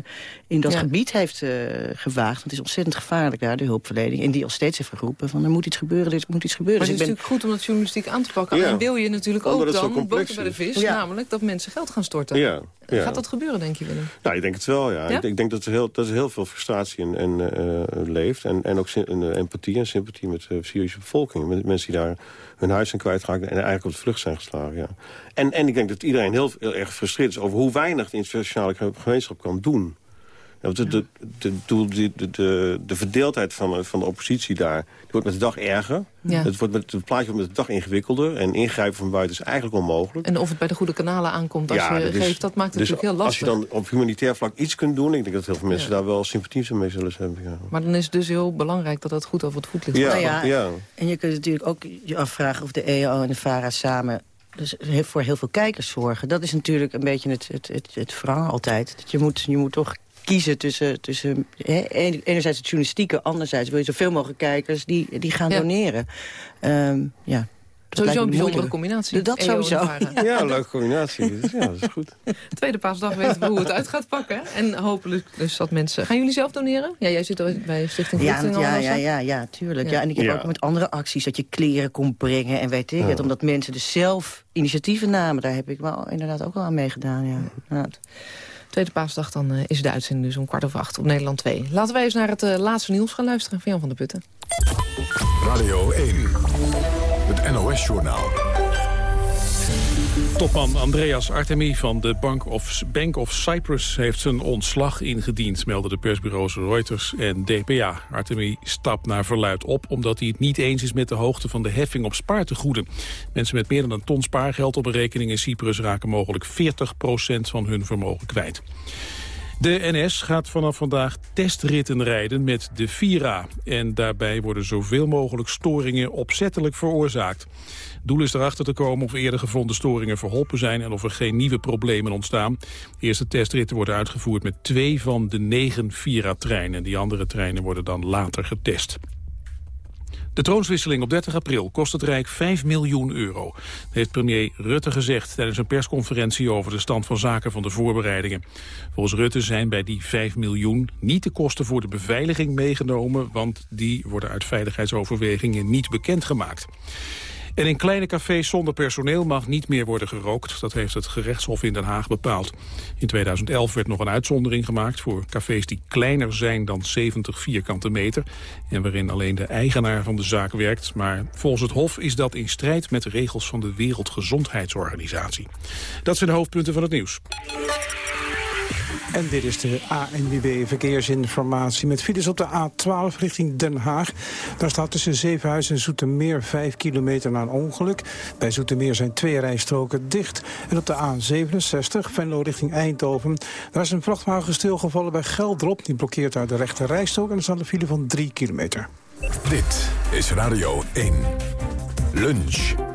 in dat Ja. gebied heeft eh, gewaagd. Want het is ontzettend gevaarlijk daar, de hulpverlening. En die al steeds heeft geroepen van er moet iets gebeuren, er moet iets gebeuren. Maar het Dus is ik ben- natuurlijk goed om dat journalistiek aan te pakken. Ja. En wil je natuurlijk Omdat ook het dan boter bij de is. vis... Ja. namelijk dat mensen geld gaan storten. Ja, ja. Gaat dat gebeuren, denk je, Willem? Nou, ik denk het wel, ja. Ja? Ik, ik denk dat er heel, dat er heel veel frustratie in, en, eh, leeft. En, en ook eh, empathie en sympathie met de Syrische bevolking. Met mensen die daar hun huis zijn kwijtgeraakt... en eigenlijk op de vlucht zijn geslagen, ja. En, en ik denk dat iedereen heel, heel erg gefrustreerd is... over hoe weinig de internationale ge- gemeenschap kan doen. Ja, want de, de, de, de, de, de, de verdeeldheid van, de- van de oppositie daar... die wordt met de dag erger. Ja. Het, wordt met, het plaatje wordt met de dag ingewikkelder. En ingrijpen van buiten is eigenlijk onmogelijk. En of het bij de goede kanalen aankomt als je dat is- geeft, dat maakt het dus natuurlijk heel Als je lastig. dan op humanitair vlak iets kunt doen... ik denk dat heel veel mensen Ja. daar wel sympathie mee zullen hebben. Ja. Maar dan is het dus heel belangrijk dat het goed over het voetlicht Ja, wordt. Nou ja. En je kunt natuurlijk ook je afvragen of de EO en de VARA samen... Dus heel- voor heel veel kijkers zorgen. Dat is natuurlijk een beetje het, het, het, het altijd. Dat je, moet, je moet toch kiezen tussen, tussen hè, en- enerzijds het journalistieke... anderzijds wil je zoveel mogelijk kijkers die, die gaan Ja. doneren. Ehm, ja, dat Sowieso een bijzondere moeilijk. combinatie. Dat en sowieso. Ja, leuke combinatie. Dus ja, dat is goed. Tweede paasdag weten we hoe het uit gaat pakken. En hopelijk dus dat mensen... Gaan jullie zelf doneren? Ja, jij zit al bij Stichting Ja, Vluchtelingen ja, ja, ja, ja, tuurlijk. Ja. Ja. en ik heb Ja. ook met andere acties dat je kleren komt brengen en weet ik Ja. het. Omdat mensen dus zelf initiatieven namen. Daar heb ik wel inderdaad ook wel aan meegedaan, ja. Tweede paasdag dan eh, is de uitzending dus om kwart over acht op Nederland 2. Laten wij eens naar het eh, laatste nieuws gaan luisteren van Jan van der Putten. Radio 1. Het NOS-journaal. Topman Andreas Artemi van de Bank of, Bank of Cyprus heeft zijn ontslag ingediend, melden de persbureaus Reuters en DPA. Artemi stapt naar verluid op omdat hij het niet eens is met de hoogte van de heffing op spaartegoeden. Mensen met meer dan een ton spaargeld op een rekening in Cyprus raken mogelijk 40% van hun vermogen kwijt. De NS gaat vanaf vandaag testritten rijden met de Vira. En daarbij worden zoveel mogelijk storingen opzettelijk veroorzaakt. Doel is erachter te komen of eerder gevonden storingen verholpen zijn... en of er geen nieuwe problemen ontstaan. De eerste testritten worden uitgevoerd met twee van de negen Vira-treinen. Die andere treinen worden dan later getest. De troonswisseling op 30 april kost het Rijk 5 miljoen euro. Heeft premier Rutte gezegd tijdens een persconferentie over de stand van zaken van de voorbereidingen. Volgens Rutte zijn bij die 5 miljoen niet de kosten voor de beveiliging meegenomen, want die worden uit veiligheidsoverwegingen niet bekendgemaakt. En in kleine cafés zonder personeel mag niet meer worden gerookt. Dat heeft het gerechtshof in Den Haag bepaald. In 2011 werd nog een uitzondering gemaakt voor cafés die kleiner zijn dan 70 vierkante meter. En waarin alleen de eigenaar van de zaak werkt. Maar volgens het hof is dat in strijd met de regels van de Wereldgezondheidsorganisatie. Dat zijn de hoofdpunten van het nieuws. En dit is de ANWB Verkeersinformatie. Met files op de A12 richting Den Haag. Daar staat tussen Zevenhuizen en Zoetermeer 5 kilometer na een ongeluk. Bij Zoetermeer zijn twee rijstroken dicht. En op de A67 Venlo richting Eindhoven. Daar is een vrachtwagen stilgevallen bij Geldrop. Die blokkeert daar de rechte rijstrook. En er staat een file van 3 kilometer. Dit is Radio 1. Lunch.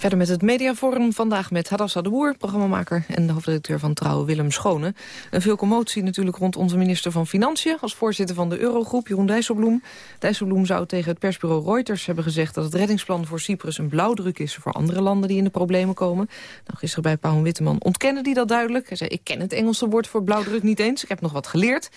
Verder met het mediaforum vandaag met Hadassa de Boer, programmamaker... en de hoofdredacteur van Trouw, Willem Schone. En veel commotie natuurlijk rond onze minister van Financiën... als voorzitter van de Eurogroep, Jeroen Dijsselbloem. Dijsselbloem zou tegen het persbureau Reuters hebben gezegd... dat het reddingsplan voor Cyprus een blauwdruk is voor andere landen... die in de problemen komen. Nou, gisteren bij Paul Witteman ontkende die dat duidelijk. Hij zei, ik ken het Engelse woord voor blauwdruk niet eens. Ik heb nog wat geleerd.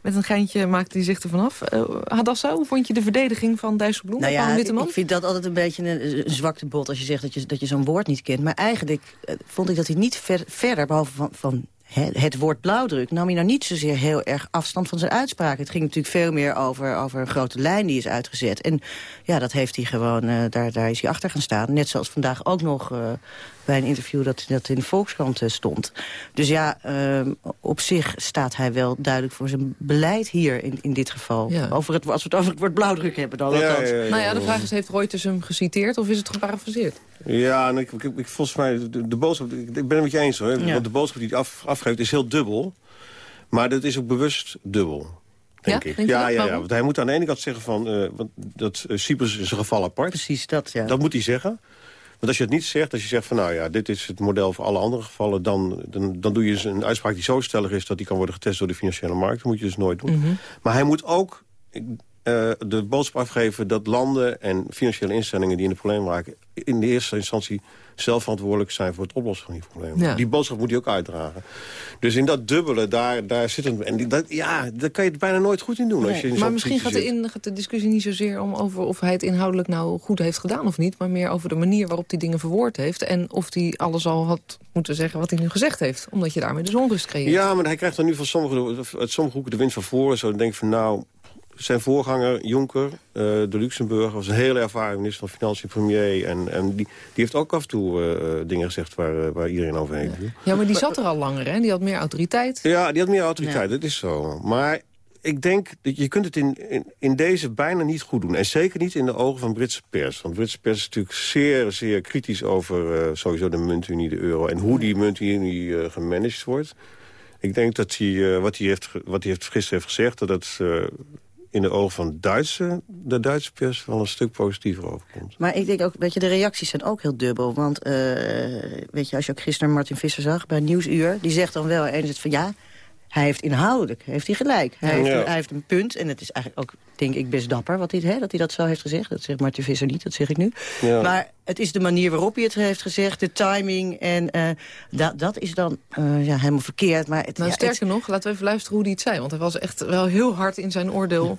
Met een geintje maakte hij zich ervan af. Uh, Hadassa, hoe vond je de verdediging van Dijsselbloem? Nou ja, Witteman? ik vind dat altijd een beetje een, een zwakte bot als je zegt dat je, dat je zo'n woord niet kent. Maar eigenlijk eh, vond ik dat hij niet ver, verder, behalve van, van het, het woord blauwdruk, nam hij nou niet zozeer heel erg afstand van zijn uitspraak. Het ging natuurlijk veel meer over, over een grote lijn die is uitgezet. En ja, dat heeft hij gewoon, uh, daar, daar is hij achter gaan staan. Net zoals vandaag ook nog uh, bij een interview dat, dat in de Volkskrant uh, stond. Dus ja, uh, op zich staat hij wel duidelijk voor zijn beleid hier in, in dit geval. Ja. Over het, als we het over het woord blauwdruk hebben dan. Ja, althans. ja, ja, Nou ja, de vraag is, heeft Reuters hem geciteerd of is het geparafraseerd? Ja, en ik, ik, ik, volgens mij, de, de boodschap, ik, ik ben het met je eens hoor. Ja. Want de boodschap die hij af, afgeeft is heel dubbel. Maar dat is ook bewust dubbel. Denk Ja? ik. Denk ja, ja, ja, want hij moet aan de ene kant zeggen van, eh, want dat uh, Cyprus is een geval apart. Precies, dat ja. Dat moet hij zeggen. Want als je het niet zegt, als je zegt van nou ja, dit is het model voor alle andere gevallen, dan, dan, dan doe je dus een uitspraak die zo stellig is dat die kan worden getest door de financiële markt. Dat moet je dus nooit doen. Mhm. Maar hij moet ook, eh, de boodschap afgeven dat landen en financiële instellingen die in de problemen raken... in de eerste instantie zelf verantwoordelijk zijn voor het oplossen van die problemen. Ja. Die boodschap moet hij ook uitdragen. Dus in dat dubbele, daar, daar zit het... En die- dat, ja, daar kan je het bijna nooit goed in doen. als je in maar misschien gaat de, in, gaat de discussie niet zozeer om over of hij het inhoudelijk nou goed heeft gedaan of niet. Maar meer over de manier waarop hij dingen verwoord heeft. En of hij alles al had moeten zeggen wat hij nu gezegd heeft. Omdat je daarmee dus onrust creëert. Ja, maar hij krijgt dan nu van sommige, uit sommige hoeken de wind van voren. Zo dan denk ik van nou, zijn voorganger Jonker, eh, de Luxemburger... was een hele ervaren minister van Financiën, premier. En, en die, die heeft ook af en toe eh, eh, dingen gezegd waar, waar iedereen over heeft. Ja, maar die zat er al langer, hè? Die had meer autoriteit. Ja, die had meer autoriteit, dat is zo. Maar ik denk dat je kunt het in, in, in deze bijna niet goed doen. En zeker niet in de ogen van Britse pers. Want Britse pers is natuurlijk zeer, zeer kritisch over eh, sowieso de muntunie, de euro... en hoe die muntunie eh, gemanaged wordt. Ik denk dat hij, eh, wat, hij heeft, wat hij heeft, gisteren heeft gezegd... dat het eh, in de ogen van Duitse, de Duitse pers wel een stuk positiever overkomt. Maar ik denk ook, weet je, de reacties zijn ook heel dubbel. Want, eh, weet je, als je ook gisteren Martin Visser zag bij Nieuwsuur... die zegt dan wel enerzijds van ja, hij heeft inhoudelijk, heeft hij gelijk. Hij, Ja. heeft, hij heeft een punt en het is eigenlijk ook, denk ik, best dapper wat hij, hè, dat hij dat zo heeft gezegd. Dat zegt Martin Visser niet, dat zeg ik nu. Ja. Maar het is de manier waarop hij het heeft gezegd, de timing. En eh, dat, dat is dan eh, ja, helemaal verkeerd. Maar het, Nou, ja, sterker nog, laten we even luisteren hoe hij het zei. Want hij was echt wel heel hard in zijn oordeel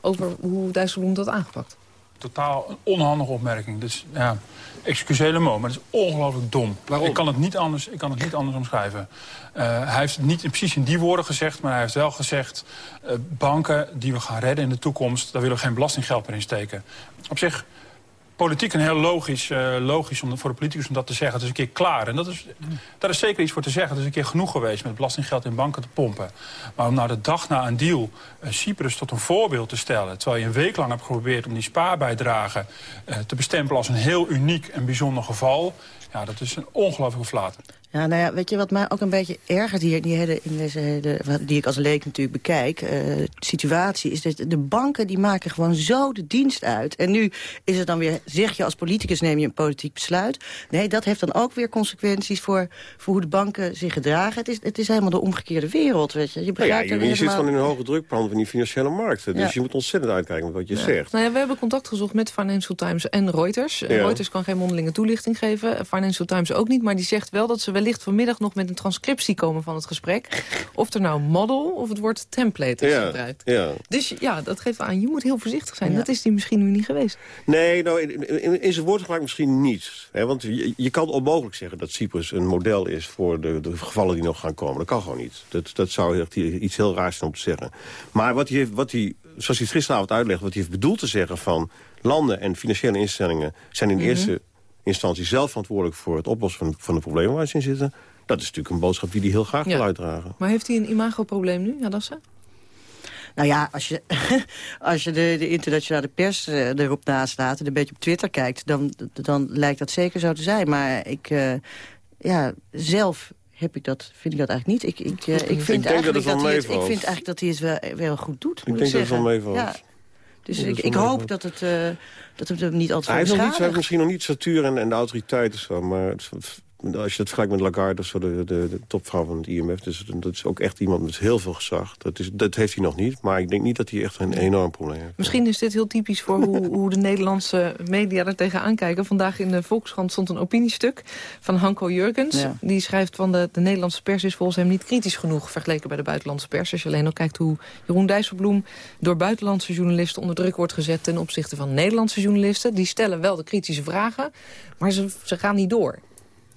over hoe Dijsselbloem dat aangepakt. Totaal een onhandige opmerking. Dus ja, excuseer mot, maar het is ongelooflijk dom. Ik kan het niet anders, ik kan het niet anders omschrijven. Eh, hij heeft het niet precies in die woorden gezegd, maar hij heeft wel gezegd... eh, banken die we gaan redden in de toekomst, daar willen we geen belastinggeld meer in steken. Op zich politiek een heel logisch, eh, logisch om, voor de politicus om dat te zeggen. Het is een keer klaar. En dat is, daar is zeker iets voor te zeggen. Het is een keer genoeg geweest met belastinggeld in banken te pompen. Maar om nou de dag na een deal eh, Cyprus tot een voorbeeld te stellen... terwijl je een week lang hebt geprobeerd om die spaarbijdrage eh, te bestempelen... als een heel uniek en bijzonder geval... ja, dat is een ongelooflijke flater. Ja, nou ja, weet je wat mij ook een beetje ergert hier... Die, hele, in deze hele, wat- die ik als leek natuurlijk bekijk, eh, situatie... is dat de banken die maken gewoon zo de dienst uit. En nu is het dan weer, zeg je als politicus neem je een politiek besluit. Nee, dat heeft dan ook weer consequenties voor, voor hoe de banken zich gedragen. Het is, het is helemaal de omgekeerde wereld, weet je. Je Nou ja, begrijpt je, je zit gewoon in een hoge drukbrand van die financiële markten. Dus Ja. je moet ontzettend uitkijken met wat je Ja. zegt. Nou ja, we hebben contact gezocht met Financial Times en Reuters. Eh, Ja. Reuters kan geen mondelinge toelichting geven. Financial Times ook niet. Maar die zegt wel dat ze wellicht vanmiddag nog met een transcriptie komen van het gesprek. Of er nou model of het woord template is Ja, gebruikt. ja. Dus ja, dat geeft aan. Je moet heel voorzichtig zijn. Ja. Dat is die misschien nu niet geweest. Nee, nou, in, in, in zijn woordgebruik misschien niet. Hè, want je, je kan onmogelijk zeggen dat Cyprus een model is... voor de, de gevallen die nog gaan komen. Dat kan gewoon niet. Dat, dat zou echt iets heel raars zijn om te zeggen. Maar wat hij, heeft, wat hij, zoals hij het gisteravond uitlegt... wat hij heeft bedoeld te zeggen van... landen en financiële instellingen zijn in Mhm. eerste instantie zelf verantwoordelijk... voor het oplossen van, van de problemen waar ze in zitten. Dat is natuurlijk een boodschap die hij heel graag Ja. wil uitdragen. Maar heeft hij een imagoprobleem nu, Jadasse? Nou ja, als je, als je de, de internationale pers eh, erop naast laat... en een beetje op Twitter kijkt, dan, dan lijkt dat zeker zo te zijn. Maar ik, eh, ja, zelf heb ik dat, vind ik dat eigenlijk niet. Ik, ik, eh, ik, vind, denk dat eigenlijk dat hij het, ik vind eigenlijk dat hij het wel, wel goed doet, moet denk dat het wel meevalt. Ja. Dus Ik denk ik, ik hoop dat het, eh, dat het hem niet altijd Hij heeft, nog niet, hij heeft beschadigt. misschien nog niet statuur en, en de autoriteit zo. Maar het als je dat vergelijkt met Lagarde, of zo, de, de, de topvrouw van het IMF... Dus dat is ook echt iemand met heel veel gezag. Dat, is, dat heeft hij nog niet, maar ik denk niet dat hij echt een enorm probleem heeft. Misschien is dit heel typisch voor hoe, hoe de Nederlandse media er tegenaan kijken. Vandaag in de Volkskrant stond een opiniestuk van Hanko Jurgens. Ja. Die schrijft van de, de Nederlandse pers is volgens hem niet kritisch genoeg... vergeleken bij de buitenlandse pers. Als je alleen al kijkt hoe Jeroen Dijsselbloem door buitenlandse journalisten onder druk wordt gezet... ten opzichte van Nederlandse journalisten. Die stellen wel de kritische vragen, maar ze, ze gaan niet door.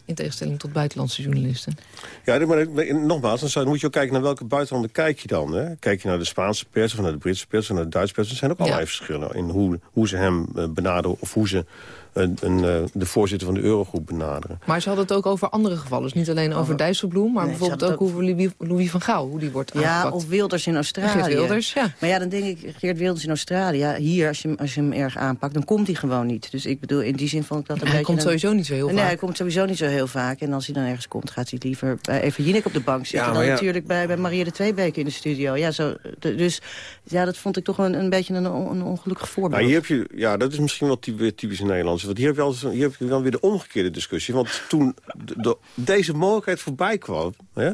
In tegenstelling tot buitenlandse journalisten. Ja, maar nogmaals, dan moet je ook kijken naar welke buitenlanden kijk je dan. Hè? Kijk je naar de Spaanse pers of naar de Britse pers of naar de Duitse pers. Er zijn ook allerlei verschillen in hoe, hoe ze hem eh, benaderen... of hoe ze een, een, eh, de voorzitter van de Eurogroep benaderen. Maar ze hadden het ook over andere gevallen. Dus niet alleen over Dijsselbloem, maar Nee, bijvoorbeeld ook over Louis, Louis van Gaal. Hoe die wordt Ja, aangepakt. of Wilders in Australië. Geert Wilders, ja. Maar ja, dan denk ik, Geert Wilders in Australië... ja, hier, als je, hem, als je hem erg aanpakt, dan komt hij gewoon niet. Dus ik bedoel, in die zin vond ik dat een Hij beetje... komt een- sowieso niet zo heel nee, vaak. hij komt sowieso niet zo heel vaak. En als hij dan ergens komt, gaat hij liever bij Even Jinek op de bank zitten... maar dan ja. natuurlijk bij, bij Maria de Tweebeke in de studio. Ja, zo, de- dus ja, dat vond ik toch een, een beetje een, on- een ongelukkig voorbeeld. Nou, hier heb je, ja, dat is misschien wel typ- typisch Nederlands. Want hier heb je, altijd, hier heb je dan weer de omgekeerde discussie. Want toen de- de- deze mogelijkheid voorbij kwam... Hè,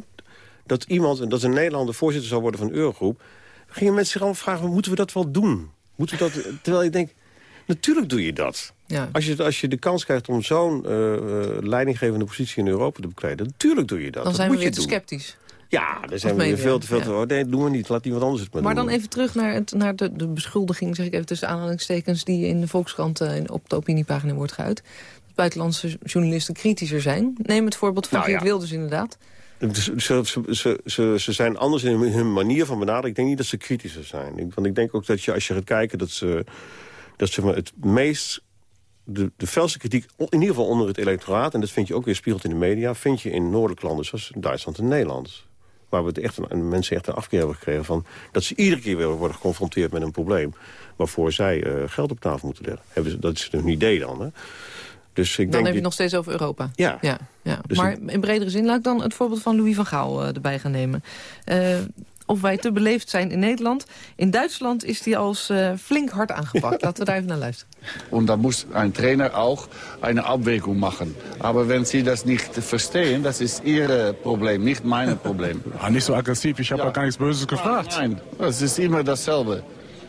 dat iemand, dat een Nederlander voorzitter zou worden van de Eurogroep... gingen mensen zich allemaal vragen, moeten we dat wel doen? Moeten we dat, terwijl ik denk, natuurlijk doe je dat. Ja. Als, je, als je de kans krijgt om zo'n eh, eh, leidinggevende positie in Europa te bekleden... natuurlijk doe je dat. Dan dat zijn moet we je weer te doen. sceptisch. Ja, daar zijn we weer veel te veel ja. te... Oh, nee, doen we niet. Laat iemand anders het maar, Maar doen. dan even terug naar, het, naar de, de beschuldiging, zeg ik even tussen aanhalingstekens... die in de Volkskrant eh, op de opiniepagina wordt geuit. Dat buitenlandse journalisten kritischer zijn. Neem het voorbeeld van Nou ja. Wilders inderdaad. Dus Ze, ze, ze, ze, zijn anders in hun- manier van benaderen. Ik denk niet dat ze kritischer zijn. Ik, want ik denk ook dat je, als je gaat kijken... dat ze, dat ze maar het meest... De, de felste kritiek, in ieder geval onder het electoraat... en dat vind je ook weer spiegeld in de media... vind je in noordelijke landen zoals Duitsland en Nederland. Waar we het echt een, mensen echt een afkeer hebben gekregen van... dat ze iedere keer weer worden geconfronteerd met een probleem... waarvoor zij eh, geld op tafel moeten leggen. Dat is hun idee dan, hè? Dus ik Dan denk heb je die- het nog steeds over Europa. Ja. ja, ja. Dus maar in bredere zin laat ik dan het voorbeeld van Louis van Gaal eh, erbij gaan nemen. Eh, of wij te beleefd zijn in Nederland. In Duitsland is die als eh, flink hard aangepakt. Laten we daar even naar luisteren. Und da muss ein Trainer auch eine Abwägung machen. Aber wenn Sie das nicht verstehen, das ist Ihr Problem, nicht mein Problem. Ah, nicht so aggressiv, ich habe ja. gar nichts Böses gefragt. Nein, das ist immer dasselbe.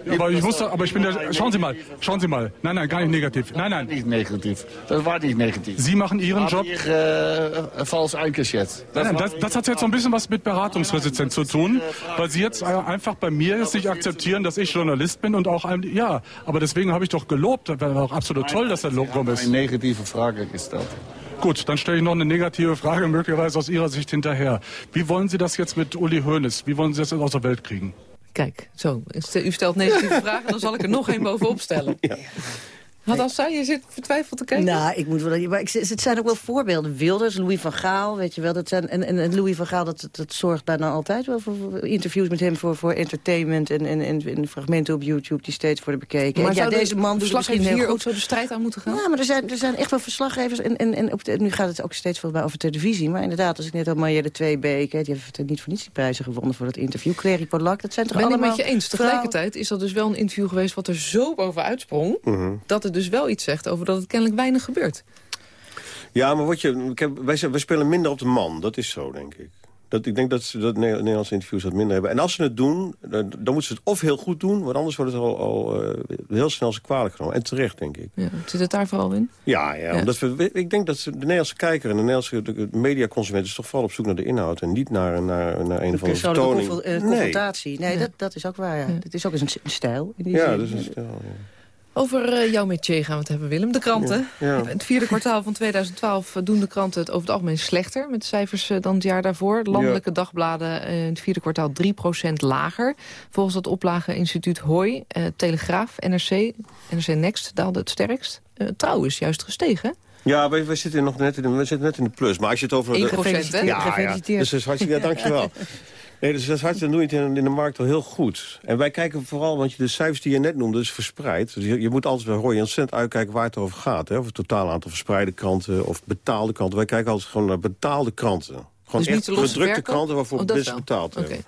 Aber ich wusste, aber ich bin der, schauen Sie mal, schauen Sie mal. Nein, nein, gar nicht negativ. Nein, nein. Nicht negativ. Das war nicht negativ. Sie machen Ihren Job. Ich, äh, falsch eingeschätzt. Nein, nein, das, das hat jetzt so ein bisschen was mit Beratungsresistenz zu tun, weil Sie jetzt einfach bei mir jetzt nicht akzeptieren, dass ich Journalist bin und auch ein, ja, aber deswegen habe ich doch gelobt, das war auch absolut toll, dass er Lob ist. Eine negative Frage gestellt. Gut, dann stelle ich noch eine negative Frage, möglicherweise aus Ihrer Sicht hinterher. Wie wollen Sie das jetzt mit Uli Hoeneß, wie wollen Sie das jetzt aus der Welt kriegen? Kijk, zo. U stelt negatieve vragen, dan zal ik er nog één bovenop stellen. Wat als zij? Je zit vertwijfeld te kijken. Nou, ik moet wel. Maar ik, het zijn ook wel voorbeelden. Wilders, Louis van Gaal, weet je wel. Dat zijn, en, en, Louis van Gaal, dat, dat zorgt bijna altijd wel voor voor interviews met hem voor, voor entertainment. En, en, en, en fragmenten op YouTube die steeds worden bekeken. Maar en ja, zou de deze man doet misschien hier goed. ook zo de strijd aan moeten gaan? Ja, maar er zijn, er zijn echt wel verslaggevers. En, en, en op de- nu gaat het ook steeds veel over televisie. Maar inderdaad, als ik net al Marjelle Tweebeek... hè, die heeft niet voor niets die prijzen gewonnen voor dat interview. Clary Polak, dat zijn toch ben ik allemaal... met je eens. Tegelijkertijd is dat dus wel een interview geweest wat er zo bovenuit sprong... Mhm. dat het dus wel iets zegt over dat het kennelijk weinig gebeurt. Ja, maar wat je, ik heb, wij, zijn- wij spelen minder op de man. Dat is zo, denk ik. Dat, ik denk dat, ze, dat Ne- Nederlandse interviews dat minder hebben. En als ze het doen, dan, dan moeten ze het of heel goed doen... want anders wordt het al, al eh, heel snel ze kwalijk genomen. En terecht, denk ik. Ja, zit het daar vooral in? Ja, ja, Ja. Omdat we, ik denk dat ze- de Nederlandse kijker en de Nederlandse de, de mediaconsument... is toch vooral op zoek naar de inhoud en niet naar, naar, naar een of andere persoonlijke vertoning. eh, confrontatie. Nee, Dat, dat is ook waar. Ja. Het is ook eens een, stijl. In die Ja, zin. dus een stijl, ja. Over eh, jouw métier gaan we het hebben, Willem. De kranten. Ja, ja. Het vierde kwartaal van 2012 doen de kranten het over het algemeen slechter... met cijfers eh, dan het jaar daarvoor. Landelijke dagbladen eh, in het vierde kwartaal 3% lager. Volgens het oplageninstituut HOI, eh, Telegraaf, NRC, NRC Next daalde het sterkst. Eh Trouw is juist gestegen. Ja, wij zitten nog net in, de, we zitten net in de plus. Maar als je het over... 1%, de? Ja, ja. Gefeliciteerd. Dus is hartstikke, ja, dankjewel. Nee, dus dat is hartstikke doe je het in, in de markt al heel goed. En wij kijken vooral, want je de cijfers die je net noemde, is verspreid. Dus je, je moet altijd, hoor je ontzettend uitkijken waar het over gaat. Hè? Of het totaal aantal verspreide kranten of betaalde kranten. Wij kijken altijd gewoon naar betaalde kranten. Gewoon Dus niet echt de losse gedrukte kranten waarvoor Oh, mensen betaald Oké. hebben.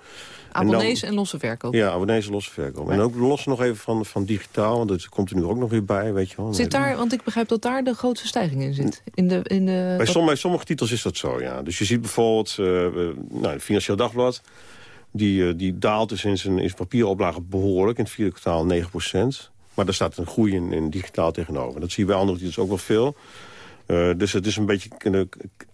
Abonnees dan- en losse verkoop. Ja, abonnees en losse verkoop. En ook los nog even van, van digitaal, want dat komt er nu ook nog weer bij, weet je wel. Zit daar, want ik begrijp dat daar de grootste stijging in zit. In de, in de, Bij, sommige titels is dat zo, ja. Dus je ziet bijvoorbeeld eh, eh, nou, het Financieel Dagblad... die, eh, die daalt dus in zijn, in zijn papieroplage behoorlijk. In het vierde kwartaal 9% Maar daar staat een groei in, in digitaal tegenover. Dat zie je bij andere titels ook wel veel. Eh, dus het is een beetje, eh,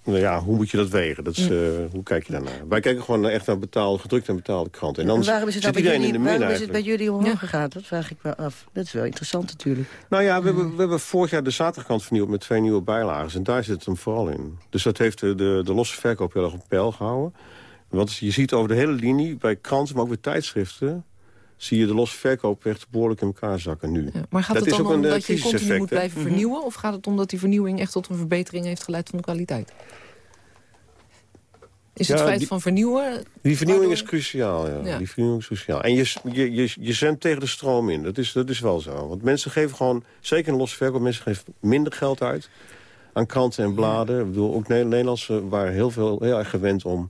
nou ja, hoe moet je dat wegen? Dat is, eh, hoe kijk je daarnaar? Wij kijken gewoon echt naar betaalde, gedrukte en betaalde kranten. En dan En waarom is het, zit bij iedereen in jullie, de min waarom is het bij jullie omhoog gegaan? Dat vraag ik me af. Dat is wel interessant natuurlijk. Nou ja, we, hebben, we hebben vorig jaar de zaterdagkant vernieuwd met twee nieuwe bijlagen. En daar zit het hem vooral in. Dus dat heeft de, de, de losse verkoop heel erg op peil gehouden. Want je ziet over de hele linie, bij kranten, maar ook bij tijdschriften... zie je de losse verkoop echt behoorlijk in elkaar zakken nu. Maar gaat dat het dan ook om eh, dat je continu moet blijven Mhm. vernieuwen? Of gaat het om dat die vernieuwing echt tot een verbetering heeft geleid van de kwaliteit? Is het Ja, feit die- van vernieuwen... Die vernieuwing is cruciaal, ja. Ja. Die vernieuwing is cruciaal. En je, je, je, je zwemt tegen de stroom in. Dat is, dat is wel zo. Want mensen geven gewoon, zeker in losse verkoop... mensen geven minder geld uit aan kranten en bladen. Ik bedoel, ook Ne- Nederlandse waren heel, veel, heel erg gewend om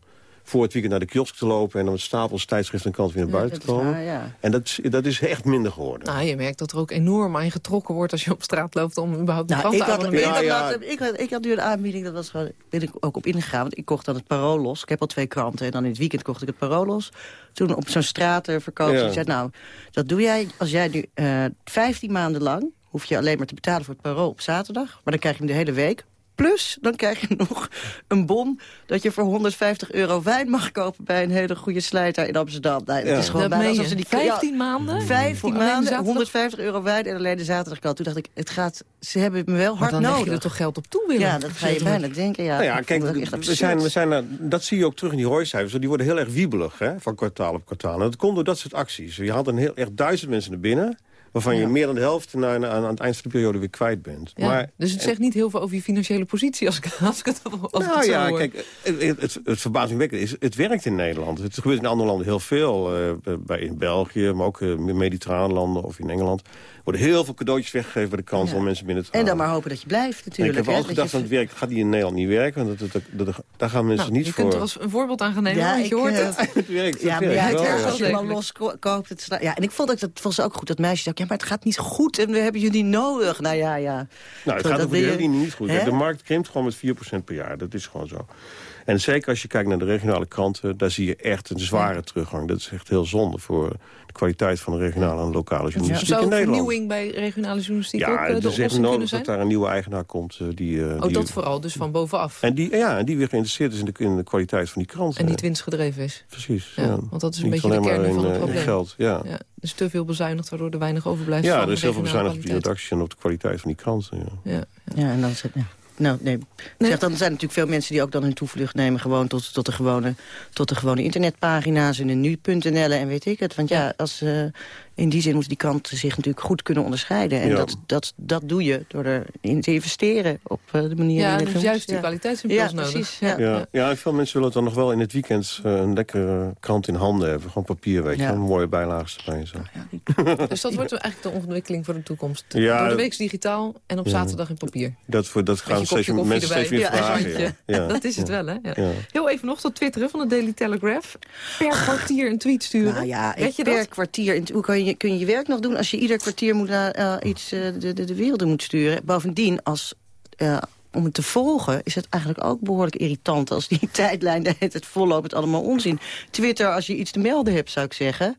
voor het weekend naar de kiosk te lopen... en dan met stapels tijdschriften en kant weer naar buiten te komen. waar, ja. En dat, is- dat is echt minder geworden. Nou, je merkt dat er ook enorm aan getrokken wordt als je op straat loopt om überhaupt een Nou, krant ik te had, ik, abonneren. had, Ja, ja. laatst- ik, had, ik had nu een aanbieding, dat was gewoon, ben ik ook op ingegaan. Want ik kocht dan het parool los. Ik heb al twee kranten. En dan in het weekend kocht ik het parool los. Toen op zo'n straatverkoop. Ja. Die zei, nou, dat doe jij als jij nu eh 15 maanden lang... hoef je alleen maar te betalen voor het parool op zaterdag. Maar dan krijg je hem de hele week. Plus, dan krijg je nog een bon dat je voor 150 euro wijn mag kopen... bij een hele goede slijter in Amsterdam. Ja. Het is gewoon Dat bijna alsof ze die 15 maanden? Voor 15 alleen de maanden, zaterdag? 150 euro wijn en alleen de zaterdag Toen dacht ik, het gaat, ze hebben me wel Maar hard dan leg nodig. je er toch geld op toe, Willem? Ja, dat ga je bijna denken. Ja, nou ja, kijk, echt we zijn, we zijn, dat zie je ook terug in die rooicijfers. Die worden heel erg wiebelig, hè, van kwartaal op kwartaal. En dat komt door dat soort acties. Je haalt een heel, echt duizend mensen naar binnen... waarvan je meer dan de helft na, na- aan het eind van de periode weer kwijt bent. Ja, Maar, dus het zegt niet heel veel over je financiële positie als ik, als ik het, als nou het ja, hoor. kijk, het, het, verbazingwekkende is, het werkt in Nederland. Het gebeurt in andere landen heel veel. eh, bij, in België, maar ook in mediterrane landen of in Engeland. Er worden heel veel cadeautjes weggegeven bij de Ja. om mensen binnen te En dan maar hopen dat je blijft En natuurlijk. ik heb altijd dat gedacht, je- van het werkt, gaat die in Nederland niet werken. Want dat, dat, dat- dat- daar gaan mensen Nou, niet je voor. kunt er als een voorbeeld aan gaan nemen, Ja, want je hoort eh, het. Het werkt, Ja, het maar ja, werkt het ja. als je hem al los ko- koopt. Het ja, en ik vond dat vond ze ook goed, dat meisje dacht, ja, maar het gaat niet goed en we hebben jullie nodig. Nou ja, ja. Nou, het Dat gaat over je- linie niet goed. Hè? De markt krimpt gewoon met 4% per jaar. Dat is gewoon zo. En zeker als je kijkt naar de regionale kranten... daar zie je echt een zware teruggang. Dat is echt heel zonde voor de kwaliteit van de regionale en lokale journalistiek Zou in Nederland. vernieuwing bij regionale journalistiek ook Ja, eh, de het is echt oplossing nodig zijn? dat daar een nieuwe eigenaar komt. eh, die, eh, Oh, die, dat vooral, dus van bovenaf. en die, ja, en die weer geïnteresseerd is in de, in de kwaliteit van die kranten. En niet winstgedreven is. Precies, Ja, ja. Want dat is een Niet beetje de alleen kern maar van in, het in probleem. geld, ja. Ja, dus te veel bezuinigd, waardoor er weinig overblijft Ja, van er is heel veel bezuinigd op die kwaliteit. redactie en op de kwaliteit van die kranten. Ja. Ja. Ja, en dan is het... Ja. Nou, nee. Zeg, dan zijn natuurlijk veel mensen die ook dan hun toevlucht nemen... gewoon tot, tot, de, gewone, tot de gewone internetpagina's en de nu.nl en weet ik het. Want ja, als, eh, in die zin moeten die kranten zich natuurlijk goed kunnen onderscheiden. En Ja. dat, dat, dat doe je door erin te investeren op eh, de manier Ja, dus juist die kwaliteitsimpuls ja, nodig. Precies, Ja. ja. Ja, ja, veel mensen willen dan nog wel in het weekend eh, een lekkere krant in handen hebben. Gewoon papier, weet je. Ja. Een mooie bijlagen erbij zo. Dus dat wordt eigenlijk de ontwikkeling voor de toekomst. Ja, Door de week digitaal en op ja. zaterdag in papier. Dat, voor, dat gaan steeds, mensen steeds meer Ja, vragen. en Ja. Ja. Dat is het Ja. wel, hè? Ja. Ja. Heel even nog tot twitteren van de Daily Telegraph. Per kwartier een tweet sturen. Nou ja, Weet je per dat? kwartier. Hoe kan je, kun je je werk nog doen als je ieder kwartier moet naar, eh, iets eh, de, de, de wereld moet sturen? Bovendien, als, eh, om het te volgen, is het eigenlijk ook behoorlijk irritant... als die tijdlijn de hele tijd volloopt met allemaal onzin. Twitter, als je iets te melden hebt, zou ik zeggen...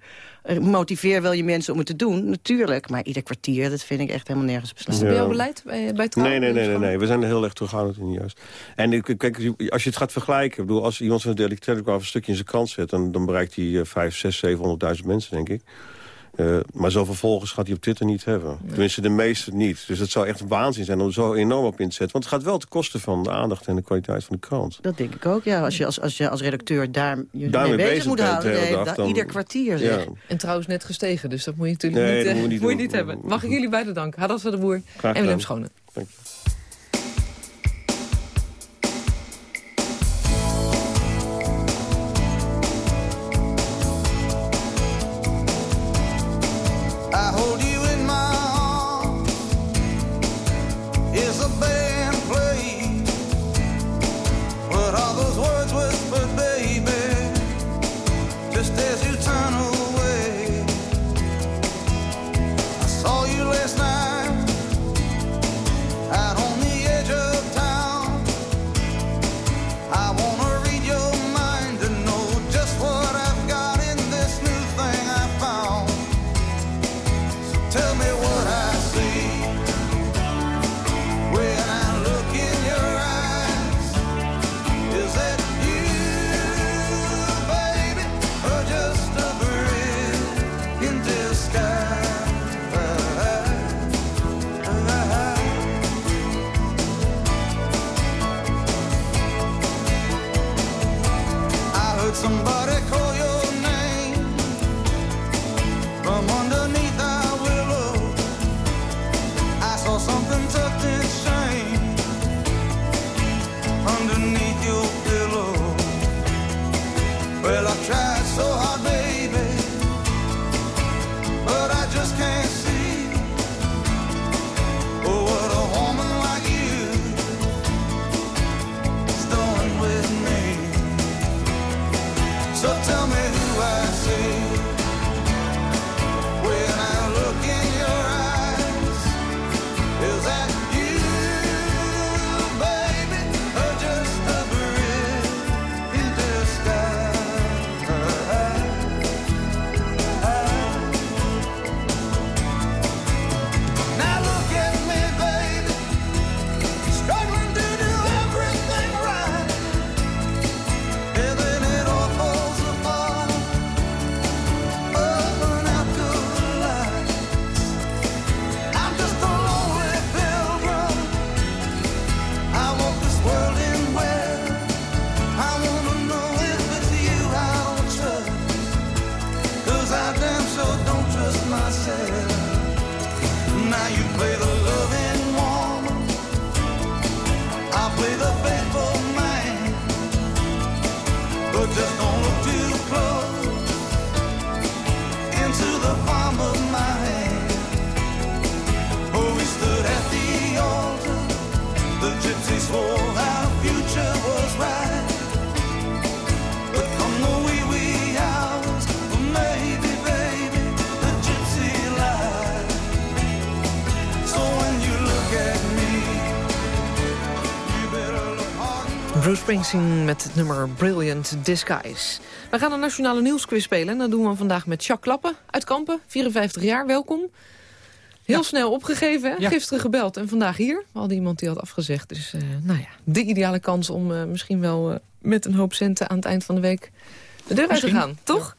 Motiveer wel je mensen om het te doen, natuurlijk. Maar ieder kwartier, dat vind ik echt helemaal nergens slaan. Is bij jouw beleid bij, Trouw? Nee, nee, nee, nee, nee. We zijn er heel erg terughoudend in juist. En ik- kijk, als je het gaat vergelijken... Ik bedoel, als iemand van de Daily Telegraph een stukje in zijn krant zet... dan, dan bereikt hij uh, 5, 6, 700.000 mensen, denk ik. Uh, maar zoveel volgers gaat hij op Twitter niet hebben. Tenminste, de meeste niet. Dus het zou echt een waanzin zijn om er zo enorm op in te zetten. Want het gaat wel ten koste van de aandacht en de kwaliteit van de krant. Dat denk ik ook, ja. Als je als, als, je als redacteur daar je Daarmee mee bezig, bezig moet houden... nee, dag, dan- ieder kwartier, zeg. Ja. En trouwens net gestegen, dus dat moet je natuurlijk Nee, niet, dat eh, moet je niet moet je niet hebben. Mag ik jullie beiden danken? Hadassa de Boer Graag en Willem. Schone. Dank je. Springsteen met het nummer Brilliant Disguise. We gaan een nationale nieuwsquiz spelen. En dat doen we vandaag met Jacques Klappen uit Kampen. 54 jaar, welkom. Heel snel opgegeven, hè? Ja. gisteren gebeld en vandaag hier. We hadden iemand die had afgezegd. Dus eh, nou ja, de ideale kans om eh, misschien wel eh, met een hoop centen aan het eind van de week de deur uit te gaan. Toch?